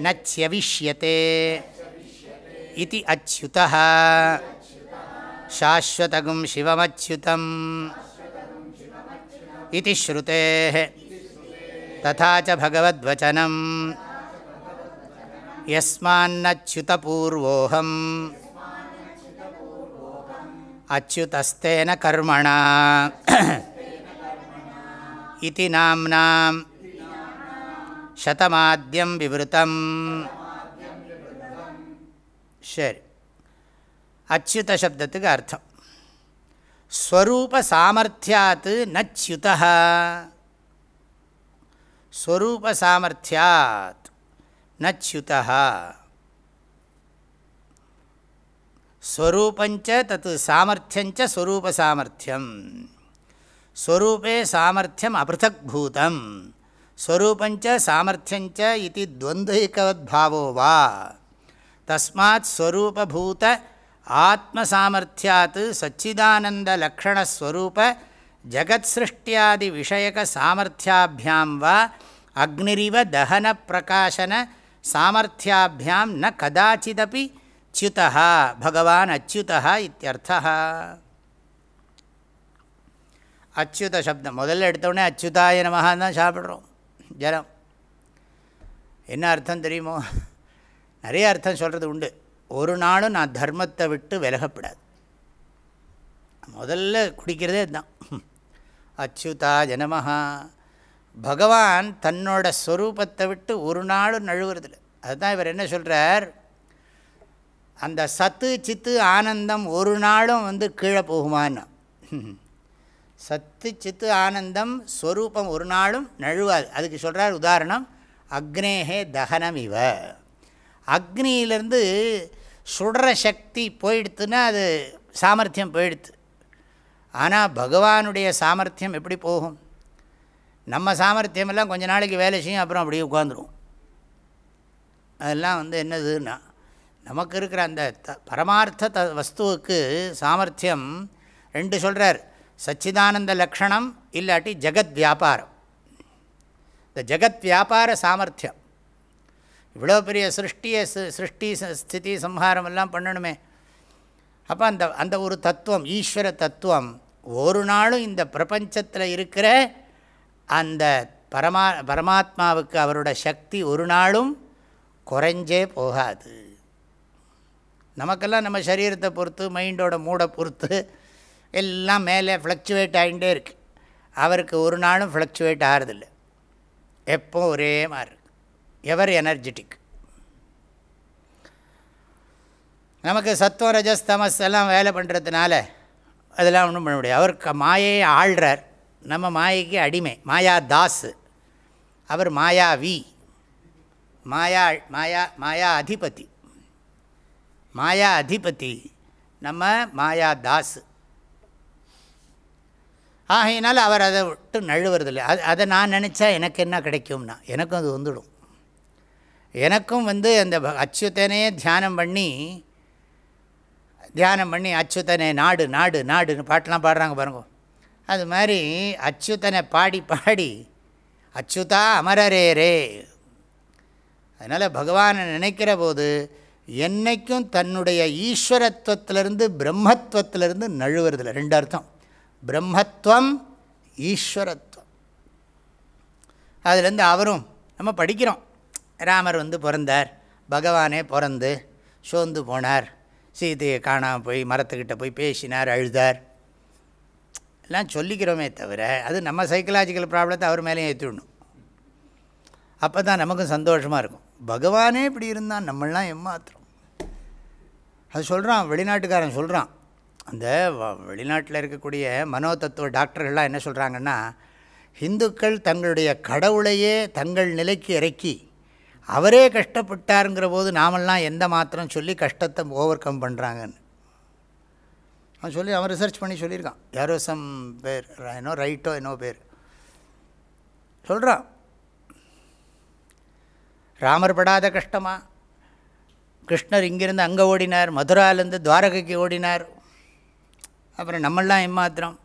நச்சியவிஷ்யத்தே இது அச்சுத சாஸ்வதகும் சிவமச்சுதம் இது ஸ்ருதே ததா ச பகவத்வச்சனம் யஸ்மான்னச்சுதபூர்வோகம் அச்சுதஸ்தேன கர்மணா इति नाम्नां शतमाद्यं विवृतम् சரி அச்சுத சப்தத்துக்கு அர்த்தம் ஸ்வரூப சாமர்த்தியாத் நச்சுத ஸ்வரூப சாமர்த்தியாத் நச்சுத ஸ்வரூபஞ்ச தத்து சாமர்த்தியஞ்ச ஸ்வரூப சாமர்த்தியம் ஸ்வரூபே சாமர்த்தியம் அபிருத்தக் பூதம் ஸ்வரூபஞ்ச சாமர்த்தியஞ்ச இது துவந்தைக்கவத்பாவோ வா. தஸ்மாத் ஸ்வரூபூத ஆத்மசாமர்த்தியாத் சச்சிதானந்தலக்ஷணஸ்வரூப ஜகத்சிருஷ்டியாதி விஷயக சாமர்த்தியாபியாம் வா. அக்னிரிவ தகன பிரகாசன சாமர்த்தியாபியாம் ந கதாச்சிதப்பி च्युतः भगवान् अच्युतः इत्यर्थः அச்சுத சப்தம் முதல்ல எடுத்தோடனே அச்சுதாய நமகான் தான் சாப்பிட்றோம் ஜலம் என்ன அர்த்தம் தெரியுமோ நிறைய அர்த்தம் சொல்கிறது உண்டு ஒரு நாளும் நான் தர்மத்தை விட்டு விலகப்படாது முதல்ல குடிக்கிறதே இதுதான் அச்சுதா ஜனமஹா பகவான் தன்னோட ஸ்வரூபத்தை விட்டு ஒரு நாளும் நழுவுறதில்லை. அதுதான் இவர் என்ன சொல்கிறார் அந்த சத்து சித்து ஆனந்தம் ஒரு நாளும் வந்து கீழே போகுமான்னு. சத்து சித்து ஆனந்தம் ஸ்வரூபம் ஒரு நாளும் நழுவாது. அதுக்கு சொல்கிறார் உதாரணம் அக்னேகே தகனம் இவ. அக்னியிலேருந்து சுடுற சக்தி போயிடுத்துன்னா அது சாமர்த்தியம் போயிடுத்து. ஆனால் பகவானுடைய சாமர்த்தியம் எப்படி போகும்? நம்ம சாமர்த்தியமெல்லாம் கொஞ்ச நாளைக்கு வேலை செய்யும் அப்புறம் அப்படியே உட்காந்துருவோம் அதெல்லாம் வந்து என்னதுன்னா நமக்கு இருக்கிற அந்த த பரமார்த்த த வஸ்துவுக்கு சாமர்த்தியம் ரெண்டு சொல்கிறார் சச்சிதானந்த லக்ஷணம் இல்லாட்டி ஜெகத் வியாபாரம். இந்த ஜெகத் வியாபார சாமர்த்தியம். இவ்வளோ பெரிய சிருஷ்டியை சிருஷ்டி ஸ்திதி சம்ஹாரம் எல்லாம் பண்ணணுமே. அப்போ அந்த அந்த ஒரு தத்துவம் ஈஸ்வர தத்துவம் ஒரு நாளும் இந்த பிரபஞ்சத்தில் இருக்கிற அந்த பரமா பரமாத்மாவுக்கு அவரோட சக்தி ஒரு நாளும் குறைஞ்சே போகாது. நமக்கெல்லாம் நம்ம சரீரத்தை பொறுத்து மைண்டோட மூடை பொறுத்து எல்லாம் மேலே ஃப்ளக்சுவேட் ஆகிட்டே இருக்குது அவருக்கு ஒரு நாளும் ஃப்ளக்சுவேட் ஆகிறதில்ல எப்போ ஒரே மாதிரி இருக்கு. எவர் எனர்ஜெட்டிக் நமக்கு சத்துவ ரஜஸ் தமஸ் எல்லாம் வேலை பண்ணுறதுனால அதெல்லாம் ஒன்றும் பண்ண முடியாது. அவர் க மாயையை ஆள்றார். நம்ம மாயைக்கு அடிமை. மாயா தாஸ். அவர் மாயா வி. மாயா மாயா மாயா அதிபதி. மாயா அதிபதி. நம்ம மாயா தாஸ். ஆகையினால் அவர் அதை விட்டு நழுவுறதில்லை. அது அதை நான் நினச்சா எனக்கு என்ன கிடைக்கும்னா எனக்கும் அது வந்துடும். எனக்கும் வந்து அந்த அச்சுத்தனையே தியானம் பண்ணி தியானம் பண்ணி அச்சுத்தனை நாடு நாடு நாடுன்னு பாட்டெலாம் பாடுறாங்க பாருங்க. அது மாதிரி அச்சுதனை பாடி பாடி அச்சுதா அமரரே ரே. அதனால் பகவானை நினைக்கிற போது என்றைக்கும் தன்னுடைய ஈஸ்வரத்துவத்திலிருந்து பிரம்மத்துவத்திலிருந்து நழுவுறதில்லை. ரெண்டு அர்த்தம். பிரம்மத்துவம் ஈஸ்வரத்துவம். அதுலேருந்து அவரும் நம்ம படிக்கிறோம். ராமர் வந்து பிறந்தார். பகவானே பிறந்து சோர்ந்து போனார். சீதையை காணாமல் போய் மரத்துக்கிட்ட போய் பேசினார் அழுதார். எல்லாம் சொல்லிக்கிறோமே தவிர அது நம்ம சைக்கலாஜிக்கல் ப்ராப்ளத்தை அவர் மேலேயும் ஏற்றிடணும் அப்போ தான் நமக்கும் சந்தோஷமாக இருக்கும். பகவானே இப்படி இருந்தால் நம்மளாம் ஏமாத்துறோம். அது சொல்கிறான் வெளிநாட்டுக்காரன் சொல்கிறான் அந்த வெளிநாட்டில் இருக்கக்கூடிய மனோதத்துவ டாக்டர்கள்லாம் என்ன சொல்கிறாங்கன்னா இந்துக்கள் தங்களுடைய கடவுளையே தங்கள் நிலைக்கு இறக்கி அவரே கஷ்டப்பட்டாருங்கிற போது நாமெல்லாம் எந்த மாத்திரம் சொல்லி கஷ்டத்தை ஓவர் கம் பண்ணுறாங்கன்னு அவன் சொல்லி அவன் ரிசர்ச் பண்ணி சொல்லியிருக்கான். யாரோ சம் பேர் என்னோ ரைட்டோ என்னோ பேர். சொல்கிறான் ராமர் படாத கஷ்டமா? கிருஷ்ணர் இங்கேருந்து அங்கே ஓடினார் மதுராலேருந்து துவாரகைக்கு ஓடினார். அப்புறம் நம்மளாம் எம்மாத்திரம்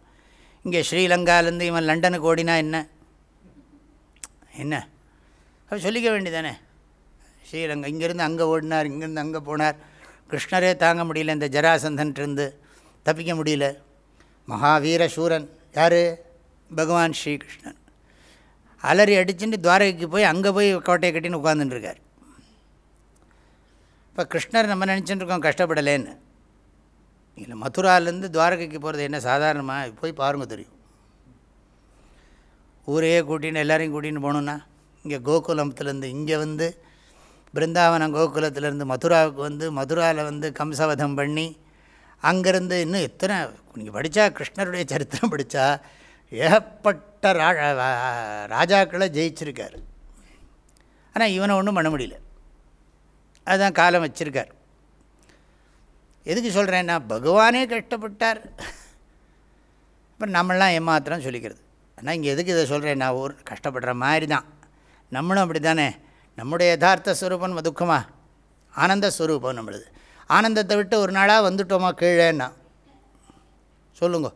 இங்கே ஸ்ரீலங்காலேருந்து இவன் லண்டனுக்கு ஓடினா என்ன? என்ன? அப்போ சொல்லிக்க வேண்டியதானே? ஸ்ரீலங்கா இங்கேருந்து அங்கே ஓடினார் இங்கேருந்து அங்கே போனார். கிருஷ்ணரே தாங்க முடியல இந்த ஜராசந்தன்ட்டு தப்பிக்க முடியல. மகாவீர சூரன் யார்? பகவான் ஸ்ரீகிருஷ்ணன். அலறி அடிச்சுட்டு துவாரகைக்கு போய் அங்கே போய் கோட்டையை கட்டின்னு உட்காந்துட்டுருக்கார் இப்போ கிருஷ்ணர் நம்ம நினச்சிட்டுருக்கோம் கஷ்டப்படலேன்னு. இல்லை மதுராலேருந்து துவாரகைக்கு போகிறது என்ன சாதாரணமாக போய் பாருங்கள் தெரியும். ஊரையே கூட்டின்னு எல்லோரையும் கூட்டின்னு போகணுன்னா இங்கே கோகுலத்துலேருந்து இங்கே வந்து பிருந்தாவனம் கோகுலத்துலேருந்து மதுராவுக்கு வந்து மதுராவில் வந்து கம்சவதம் பண்ணி அங்கேருந்து இன்னும் எத்தனை நீங்கள் படித்தா கிருஷ்ணருடைய சரித்திரம் படித்தா ஏகப்பட்ட ரா ராஜாக்களை ஜெயிச்சிருக்கார். ஆனால் இவனை ஒன்றும் பண்ண முடியல. அதுதான் காலம் வச்சிருக்கார். எதுக்கு சொல்கிறேன்னா பகவானே கஷ்டப்பட்டார். அப்புறம் நம்மளாம் ஏமாத்திரம் சொல்லிக்கிறது. ஆனால் இங்கே எதுக்கு இதை சொல்கிறேன் நான் ஒரு கஷ்டப்படுற மாதிரி தான் நம்மளும் அப்படி தானே நம்முடைய யதார்த்த ஸ்வரூபம் நம்ம ஆனந்த ஸ்வரூபம் நம்மளுது. ஆனந்தத்தை விட்டு ஒரு நாளாக வந்துட்டோமா கீழேன்னா? சொல்லுங்க.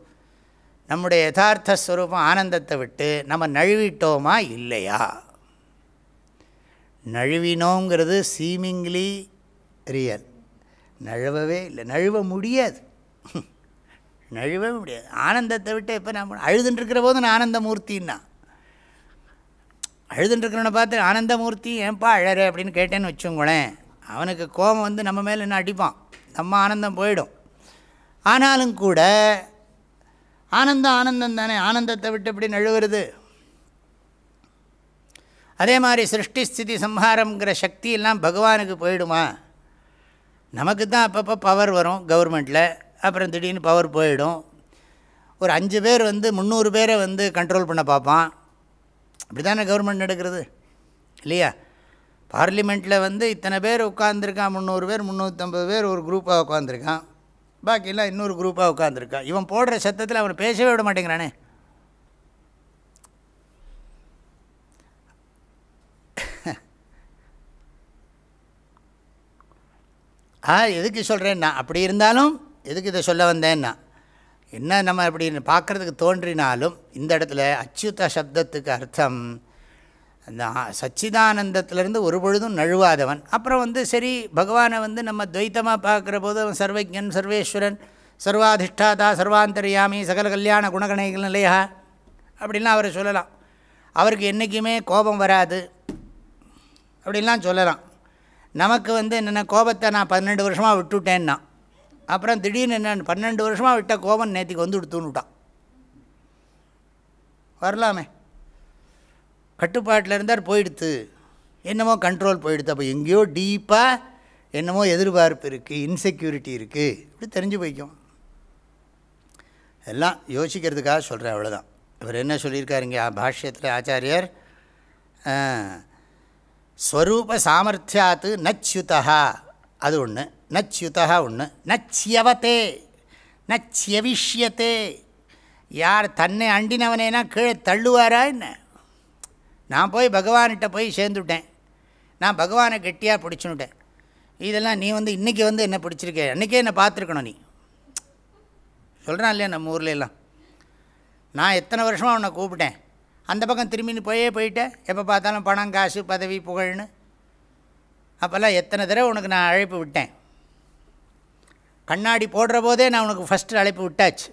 நம்முடைய யதார்த்த ஸ்வரூபம் ஆனந்தத்தை விட்டு நம்ம நழுவிட்டோமா இல்லையா? நழுவினோங்கிறது சீமிங்லி ரியல் நழுவவே இல்லை. நழுவ முடியாது. நழுவவே முடியாது. ஆனந்தத்தை விட்டு எப்போ நம்ம அழுதுன்ட்ருக்கிற போது நான் ஆனந்தமூர்த்தின்னா? அழுதுன்ட்ருக்கிறவனை பார்த்து ஆனந்தமூர்த்தி ஏன்பா அழற? அப்படின்னு கேட்டேன்னு வச்சுங்களேன் அவனுக்கு கோபம் வந்து நம்ம மேலே என்ன அடிப்பான்? நம்ம ஆனந்தம் போயிடும். ஆனாலும் கூட ஆனந்தம் ஆனந்தம் தானே? ஆனந்தத்தை விட்டு எப்படி நழுவுறது? அதே மாதிரி சிருஷ்டி ஸ்திதி சம்ஹாரங்கிற சக்தியெல்லாம் பகவானுக்கு போயிடுமா? நமக்கு தான் அப்பப்போ பவர் வரும் கவர்மெண்ட்டில் அப்புறம் திடீர்னு பவர் போயிடும். ஒரு அஞ்சு பேர் வந்து முந்நூறு பேரை வந்து கண்ட்ரோல் பண்ண பார்ப்பான். அப்படி தானே கவர்மெண்ட் நடக்கிறது? இல்லையா? பார்லிமெண்ட்டில் வந்து இத்தனை பேர் உட்காந்துருக்கான் முந்நூறு பேர் முந்நூற்றம்பது பேர் ஒரு குரூப்பாக உட்காந்துருக்கான் பாக்கியெல்லாம் இன்னொரு குரூப்பாக உட்காந்துருக்கான் இவன் போடுற சத்தத்தில் அவனை பேசவே விட மாட்டேங்கிறானே. ஆ எதுக்கு சொல்கிறேன்னா அப்படி இருந்தாலும் எதுக்கு இதை சொல்ல வந்தேன்னா என்ன நம்ம அப்படி பார்க்குறதுக்கு தோன்றினாலும் இந்த இடத்துல அச்சுத்த சப்தத்துக்கு அர்த்தம். அந்த சச்சிதானந்தத்திலேருந்து ஒரு பொழுதும் நழுவாதவன். அப்புறம் வந்து சரி பகவானை வந்து நம்ம துவைத்தமாக பார்க்குற போது அவன் சர்வஜன் சர்வேஸ்வரன் சர்வாதிஷ்டாதா சர்வாந்தரியாமி சகல கல்யாண குணகணைகள் இல்லையா அப்படின்லாம் அவரை சொல்லலாம். அவருக்கு என்றைக்குமே கோபம் வராது. அப்படின்லாம் சொல்லலாம். நமக்கு வந்து என்னென்ன கோபத்தை நான் பன்னெண்டு வருஷமாக விட்டுவிட்டேன்னா அப்புறம் திடீர்னு என்ன பன்னெண்டு வருஷமாக விட்ட கோபம் நேற்றுக்கு வந்து விட்டுன்னுட்டான் வரலாமே. கட்டுப்பாட்டில் இருந்தார் போயிடுத்து. என்னமோ கண்ட்ரோல் போயிடுது அப்போ எங்கேயோ டீப்பாக என்னமோ எதிர்பார்ப்பு இருக்குது இன்செக்யூரிட்டி இருக்குது இப்படி தெரிஞ்சு போய்க்கும். எல்லாம் யோசிக்கிறதுக்காக சொல்கிறேன் அவ்வளோதான் இவர் என்ன சொல்லியிருக்காருங்க பாஷ்யத்தில் ஆச்சாரியர் ஸ்வரூப சாமர்த்தியாத்து நச்சுதா அது ஒன்று நச்சுதா ஒன்று நச்சியவத்தே. நச்சியவிஷ்யத்தே. யார் தன்னை அண்டினவனேனா கீழே தள்ளுவாரா என்ன? நான் போய் பகவான்கிட்ட போய் சேர்ந்துவிட்டேன் நான் பகவானை கெட்டியாக பிடிச்சுன்னுட்டேன். இதெல்லாம் நீ வந்து இன்றைக்கி வந்து என்ன பிடிச்சிருக்கே? அன்றைக்கே என்னை பார்த்துருக்கணும் நீ. சொல்கிறான் இல்லையா நம்ம ஊர்லெல்லாம் நான் எத்தனை வருஷமாக உன்னை கூப்பிட்டேன். அந்த பக்கம் திரும்பி போயே போயிட்டேன் எப்போ பார்த்தாலும் பணம் காசு பதவி புகழ்னு. அப்போல்லாம் எத்தனை தடவை உனக்கு நான் அழைப்பு விட்டேன். கண்ணாடி போடுற போதே நான் உனக்கு ஃபஸ்ட்டு அழைப்பு விட்டாச்சு.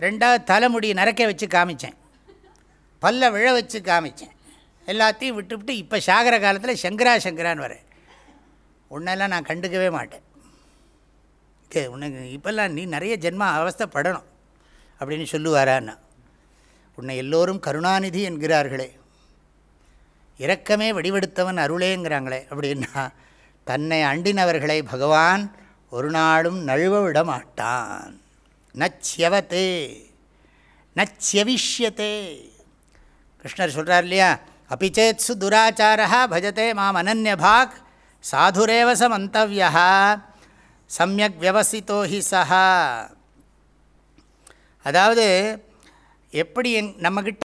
ரெண்டாவது தலைமுடி நரக்க வச்சு காமிச்சேன். பல்ல விழ வச்சு காமிச்சேன். எல்லாத்தையும் விட்டுவிட்டு இப்போ சாகர காலத்தில் சங்கரா சங்கரான்னு வரேன் உன்னெல்லாம் நான் கண்டுக்கவே மாட்டேன். கே உனக்கு இப்போல்லாம் நீ நிறைய ஜென்ம அவஸ்தைப்படணும் அப்படின்னு சொல்லுவாரான்னா உன்னை எல்லோரும் கருணாநிதி என்கிறார்களே. இரக்கமே வடிவெடுத்தவன் அருளேங்கிறாங்களே அப்படின்னா தன்னை அண்டினவர்களை பகவான் ஒரு நாளும் நழுவ விட மாட்டான் நச்சியவத்தே நச்சியவிஷ்யத்தே. கிருஷ்ணர் சொல்கிறார் இல்லையா அபிச்சேத்சு துராச்சாரா பஜதே மாம் அனன்யபாக் சாதுரேவ ச மந்தவியா சமயக் வியவசித்தோ ஹி சஹா. அதாவது எப்படி எங் நம்மக்கிட்ட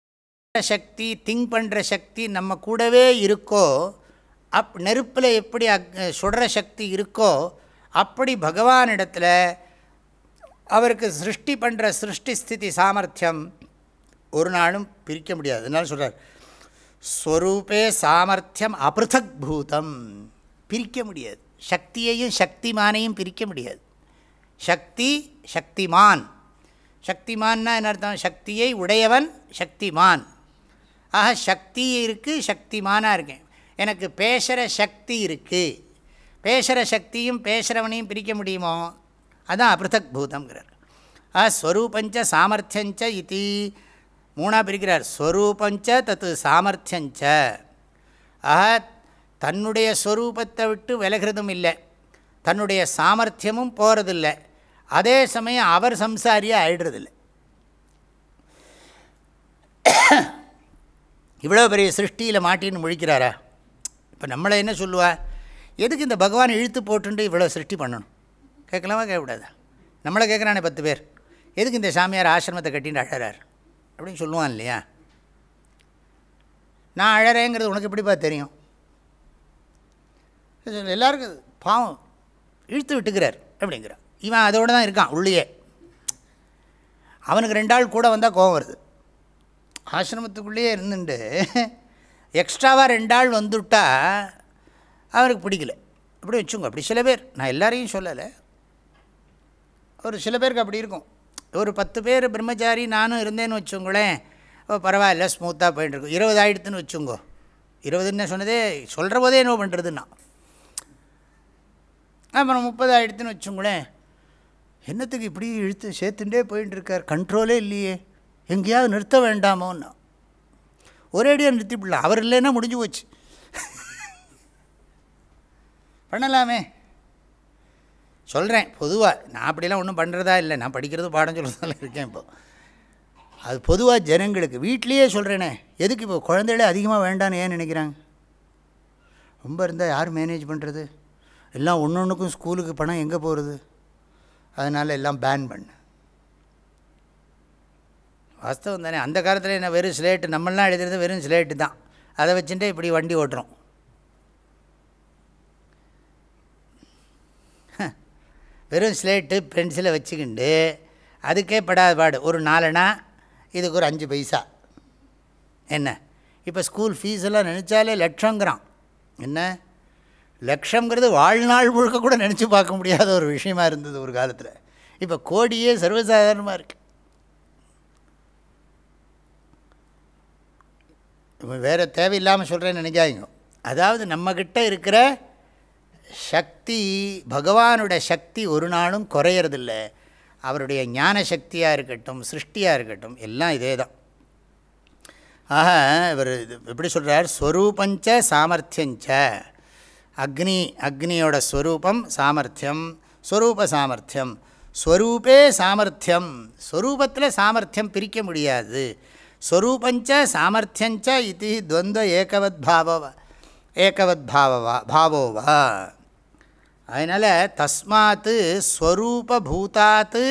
சக்தி திங்க் பண்ணுற சக்தி நம்ம கூடவே இருக்கோ அப் நெருப்பில் எப்படி அக் சுடுற சக்தி இருக்கோ அப்படி பகவானிடத்தில் அவருக்கு சிருஷ்டி பண்ணுற சிருஷ்டி ஸ்திதி சாமர்த்தியம் ஒரு நாளும் பிரிக்க முடியாது. அதனால சொல்கிறார் ஸ்வரூபே சாமர்த்தியம் அபிருதக் பூதம். பிரிக்க முடியாது. சக்தியையும் சக்திமானையும் பிரிக்க முடியாது. சக்தி சக்திமான். சக்திமான்னா என்ன அர்த்தம்? சக்தியை உடையவன் சக்திமான். ஆக சக்தி இருக்குது சக்திமானாக இருக்கேன். எனக்கு பேசுகிற சக்தி இருக்குது பேசுகிற சக்தியும் பேசுகிறவனையும் பிரிக்க முடியுமோ? அதான் அபிருதக் பூதங்கிறார் ஆ ஸ்வரூபஞ்ச சாமர்த்தியஞ்ச இது மூணாக பிரிக்கிறார். ஸ்வரூபஞ்ச தத்து சாமர்த்தியஞ்ச. ஆக தன்னுடைய ஸ்வரூபத்தை விட்டு விலகிறதும் இல்லை. தன்னுடைய சாமர்த்தியமும் போகிறதில்லை அதே சமயம் அவர் சம்சாரியாக ஆயிடுறதில்லை. இவ்வளோ பெரிய சிருஷ்டியில் மாட்டின்னு முழிக்கிறாரா? இப்போ நம்மளை என்ன சொல்லுவா? எதுக்கு இந்த பகவான் இழுத்து போட்டுண்டு இவ்வளோ சிருஷ்டி பண்ணணும்? கேட்கலாமா கேட்கக்கூடாதா? நம்மளை கேட்குறானே பத்து பேர். எதுக்கு இந்த சாமியார் ஆசிரமத்தை கட்டின்னு அழகிறார் அப்படின்னு சொல்லுவான் இல்லையா? நான் அழறேங்கிறது உனக்கு எப்படிப்பா தெரியும்? எல்லாருக்கும் பாவம் இழுத்து விட்டுக்கிறார் அப்படிங்கிறான். இவன் அதோடு தான் இருக்கான் உள்ளேயே. அவனுக்கு ரெண்டு ஆள் கூட வந்தால் கோவம் வருது. ஆசிரமத்துக்குள்ளேயே இருந்துட்டு எக்ஸ்ட்ராவாக ரெண்டு ஆள் வந்துவிட்டா அவனுக்கு பிடிக்கல. அப்படி வச்சுங்க அப்படி சில பேர் நான் எல்லாரையும் சொல்லலை. ஒரு சில பேருக்கு அப்படி இருக்கும். ஒரு பத்து பேர் பிரம்மச்சாரி நானும் இருந்தேன்னு வச்சுங்களேன் ஓ பரவாயில்ல ஸ்மூத்தாக போயிட்டுருக்கும் இருபது ஆயிடுத்துன்னு வச்சுங்கோ. இருபதுன்னு சொன்னதே சொல்கிற போதே என்ன பண்ணுறதுன்னா அப்புறம் முப்பது ஆயிடுத்துன்னு வச்சுங்களேன் என்னத்துக்கு இப்படி இழுத்து சேர்த்துட்டே போயிட்டு இருக்கார் கண்ட்ரோலே இல்லையே. எங்கேயாவது நிறுத்த வேண்டாமோன்னா. ஒரேடியாக நிறுத்திவிடலாம் அவர் இல்லைன்னா முடிஞ்சு போச்சு. பண்ணலாமே. சொல்கிறேன் பொதுவாக நான் அப்படிலாம் ஒன்றும் பண்ணுறதா இல்லை. நான் படிக்கிறது பாடம் சொல்கிறதால இருக்கேன் இப்போ. அது பொதுவாக ஜனங்களுக்கு வீட்லேயே சொல்கிறேனே எதுக்கு இப்போ குழந்தைகளே அதிகமாக வேண்டான்னு ஏன் நினைக்கிறாங்க? ரொம்ப இருந்தால் யார் மேனேஜ் பண்ணுறது எல்லாம் ஒன்று ஒன்றுக்கும் ஸ்கூலுக்கு பணம் எங்கே போகிறது அதனால் எல்லாம் பேன் பண்ணு. வாஸ்தவம் தானே. அந்த காலத்தில் என்ன வெறும் ஸ்லேட்டு நம்மளாம் எழுதுறது வெறும் ஸ்லேட்டு தான். அதை வச்சுட்டு இப்படி வண்டி ஓட்டுறோம். வெறும் ஸ்லேட்டு பென்சிலை வச்சுக்கிண்டு அதுக்கே படாத பாடு. ஒரு நாலனா இதுக்கு ஒரு அஞ்சு பைசா. என்ன? இப்போ ஸ்கூல் ஃபீஸ் எல்லாம் நினச்சாலே லட்சங்கிறான். என்ன? லட்சங்கிறது வாழ்நாள் முழுக்க கூட நினச்சி பார்க்க முடியாத ஒரு விஷயமா இருந்தது ஒரு காலத்தில். இப்போ கோடியே சர்வசாதாரணமாக இருக்குது இப்போ வேறு தேவையில்லாமல் சொல்கிறேன்னு நினைக்காதீங்க. அதாவது நம்மக்கிட்ட இருக்கிற சக்தி பகவானோட சக்தி ஒரு நாளும் குறையறதில்ல. அவருடைய ஞான சக்தியாக இருக்கட்டும் சிருஷ்டியாக இருக்கட்டும் எல்லாம் இதே தான். ஆக இவர் இது எப்படி சொல்கிறார் ஸ்வரூபஞ்ச சாமர்த்தியஞ்ச. அக்னி அக்னியோட ஸ்வரூபம் சாமர்த்தியம் ஸ்வரூப சாமர்த்தியம். ஸ்வரூபே சாமர்த்தியம். ஸ்வரூபத்தில் சாமர்த்தியம் பிரிக்க முடியாது. ஸ்வரூபஞ்ச சாமர்த்தியஞ்ச இது துவந்த ஏகவத் பாவ ஏகவத் பாவவா பாவோவா. அதனால் தஸ்மாத்து ஸ்வரூபூத்தாத்து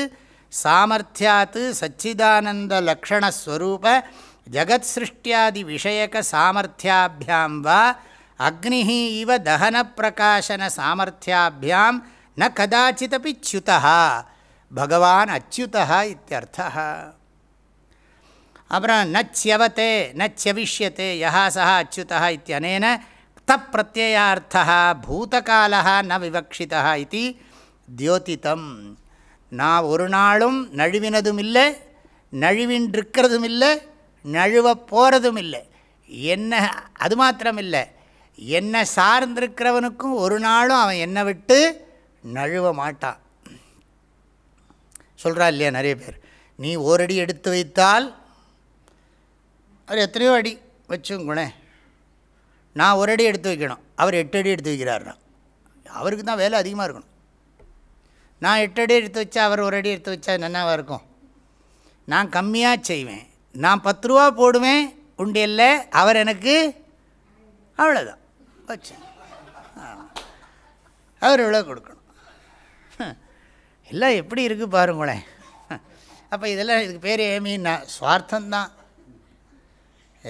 சாமர்த்தியாத்து சச்சிதானந்த லக்ஷணஸ்வரூப ஜகத் சிருஷ்டியாதி விஷயக சாமர்த்தியாபியாம் வா அக்னி இவ தகன பிரகாசன சாமர்த்தியாபியாம் ந கதாச்சிதபி ச்சுதா பகவான் அச்சுதா இத்தியர்த்தா அப்புறம் நச்சியவத்தே நச்சவிஷ்யத்தே யா சா அச்சுதா இத்தியனேன பிரத்யார்த்தா பூதகால ந விவக்ஷிதா இது தியோதிதம். நான் ஒரு நாளும் நழுவினதும் இல்லை நழுவின்றிருக்கிறதும் இல்லை நழுவ போகிறதும் இல்லை என்ன அது மாத்திரம் இல்லை என்னை சார்ந்திருக்கிறவனுக்கும் ஒரு நாளும் அவன் என்னை விட்டு நழுவ மாட்டான் சொல்கிறா இல்லையா நிறைய பேர். நீ ஓரடி எடுத்து வைத்தால் அது எத்தனையோ அடி வச்சுங்களேன் நான் ஒரு அடி எடுத்து வைக்கணும். அவர் எட்டு அடி எடுத்து வைக்கிறாருனா அவருக்கு தான் வேலை அதிகமாக இருக்கணும். நான் எட்டு அடி எடுத்து வச்சா அவர் ஒரு அடி எடுத்து வச்சா நன்னாவாக இருக்கும்? நான் கம்மியாக செய்வேன். நான் பத்து ரூபா போடுவேன். உண்டியல்ல அவர் எனக்கு அவ்வளோதான் வச்சேன் அவர் இவ்வளோ கொடுக்கணும். எல்லாம் எப்படி இருக்குது பாருங்களேன் அப்போ இதெல்லாம் இதுக்கு பேர் ஏமின்னா சுவார்த்தந்தான்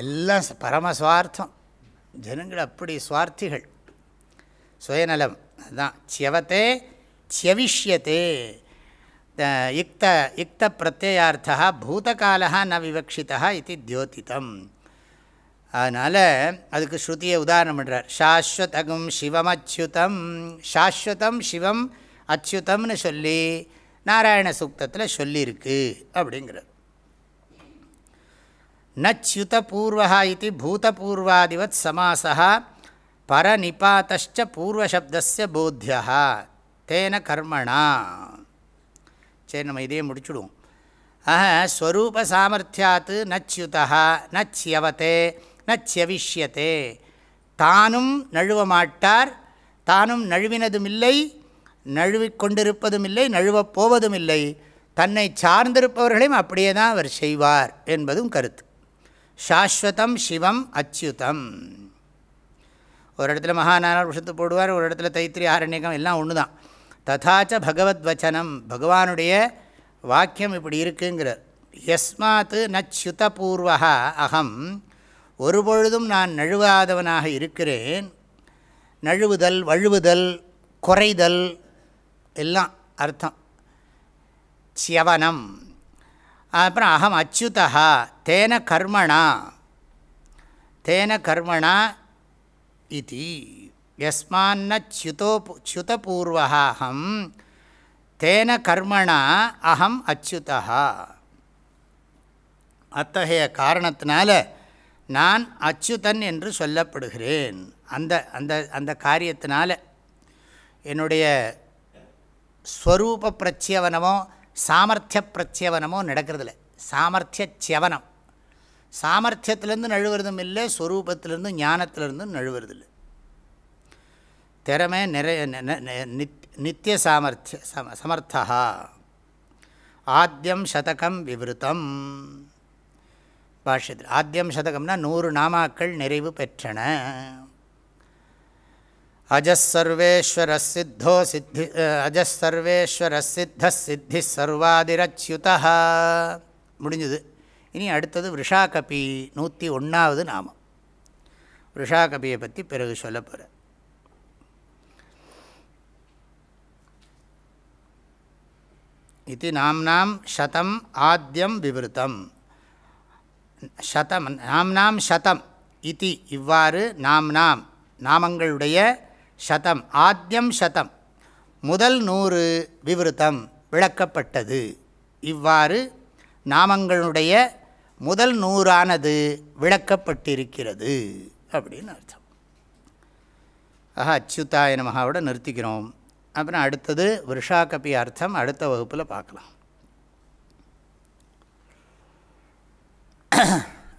எல்லாம் பரம சுவார்த்தம். ஜனங்கள் அப்படி சுவார்த்திகள். சுயநலம் அதுதான் சியவத்தே சியவிஷ்யத்தே யுக்த யுக்த பிரத்யார்த்தா பூதகாலா ந விவக்ஷிதா இது தியோதிதம். அதனால் அதுக்கு ஸ்ருதியை உதாரணம் பண்ணுறார் சாஸ்வதகும் சிவம் அச்சுதம் சாஸ்வதம் சிவம் அச்சுதம்னு சொல்லி நாராயண சூக்தத்தில் சொல்லியிருக்கு அப்படிங்கிறார். நச்யுதபூர்வா இது பூதபூர்வாதிவத் சமாசா பரநிபாத்தச்ச பூர்வசப்தஸ்ய போத்தியா தேன கர்மணா சரி நம்ம இதையே முடிச்சுடுவோம். ஆக ஸ்வரூப சாமர்த்தியாத்து நச்யுதா நச்சியவத்தே நச்சியவிஷ்யத்தே தானும் நழுவ மாட்டார் தானும் நழுவினதுமில்லை நழுவிக்கொண்டிருப்பதும் இல்லை நழுவப் போவதும் இல்லை தன்னை சார்ந்திருப்பவர்களையும் அப்படியே தான் அவர் செய்வார் என்பதும் கருத்து. சாஸ்வதம் சிவம் அச்சுதம். ஒரு இடத்துல மகாநாராயண விஷத்து போடுவார் ஒரு இடத்துல தைத்திரி ஆரண்யகம் எல்லாம் ஒன்று தான் ததாச்ச பகவத் வச்சனம் பகவானுடைய வாக்கியம் இப்படி இருக்குங்கிறார் யஸ்மாத் நச்சுதபூர்வா அகம். ஒருபொழுதும் நான் நழுவாதவனாக இருக்கிறேன். நழுவுதல் வழுவுதல் குறைதல் எல்லாம் அர்த்தம். சியவனம். அப்புறம் அகம் அச்சுதா தேன கர்மணா. தேன கர்மணா இது. யஸ்மான்ன ச்யுதோ தேன கர்மணா அகம் அச்சுதா அத்தகைய காரணத்தினால நான் அச்சுதன் என்று சொல்லப்படுகிறேன். அந்த அந்த அந்த காரியத்தினால என்னுடைய ஸ்வரூப பிரச்சேவனமோ சாமர்த்திய பிரச்சேவனமோ நடக்கிறதில்ல. சாமர்த்திய சியவனம் சாமர்த்தியத்திலேருந்து நழுவுறதும் இல்லை ஸ்வரூபத்திலேருந்து ஞானத்திலேருந்தும் நழுவுறதில்லை. திறமை நிறைய நித்திய சாமர்த்திய சம சமர்த்தா. ஆத்தியம் சதகம் விவருத்தம். பாஷ்யத்தில் ஆத்தியம் சதகம்னா நூறு நாமாக்கள் நிறைவு பெற்றன. அஜசர்வேஸ்வர சித்தோ சித்தி அஜசர்வேஸ்வர சித்த சித்தி சர்வாதிரச்யுதா முடிஞ்சது. இனி அடுத்தது விஷாகபி நூற்றி ஒன்றாவது நாமம். விஷாகபியை பற்றி பிறகு சொல்ல போகிற இது நாம்னாம் சதம் ஆத்தியம் விவருத்தம். சதம் நாம்னாம் சதம் இது இவ்வாறு நாம் நாம் நாமங்களுடைய சதம் ஆத்தியம் சதம் முதல் நூறு விவருத்தம் விளக்கப்பட்டது. இவ்வாறு நாமங்களுடைய முதல் நூறானது விளக்கப்பட்டிருக்கிறது அப்படின்னு அர்த்தம். ஆஹா அச்சுத்தாய நமகாவோட நிறுத்திக்கிறோம். அப்புறம் அடுத்தது விஷாகபி அர்த்தம் அடுத்த வகுப்பில் பார்க்கலாம்.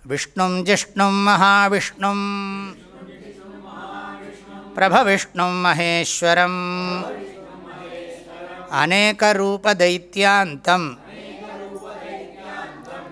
விஷ்ணும் ஜிஷ்ணும் மகாவிஷ்ணும். பிரபவிஷ்ணும் மகேஸ்வரம். அநேகரூபதைத்தியாந்தம்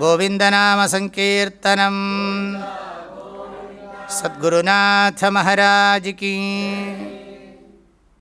गोविन्दनामसङ्कीर्तनं सद्गुरुनाथमहाराजिकी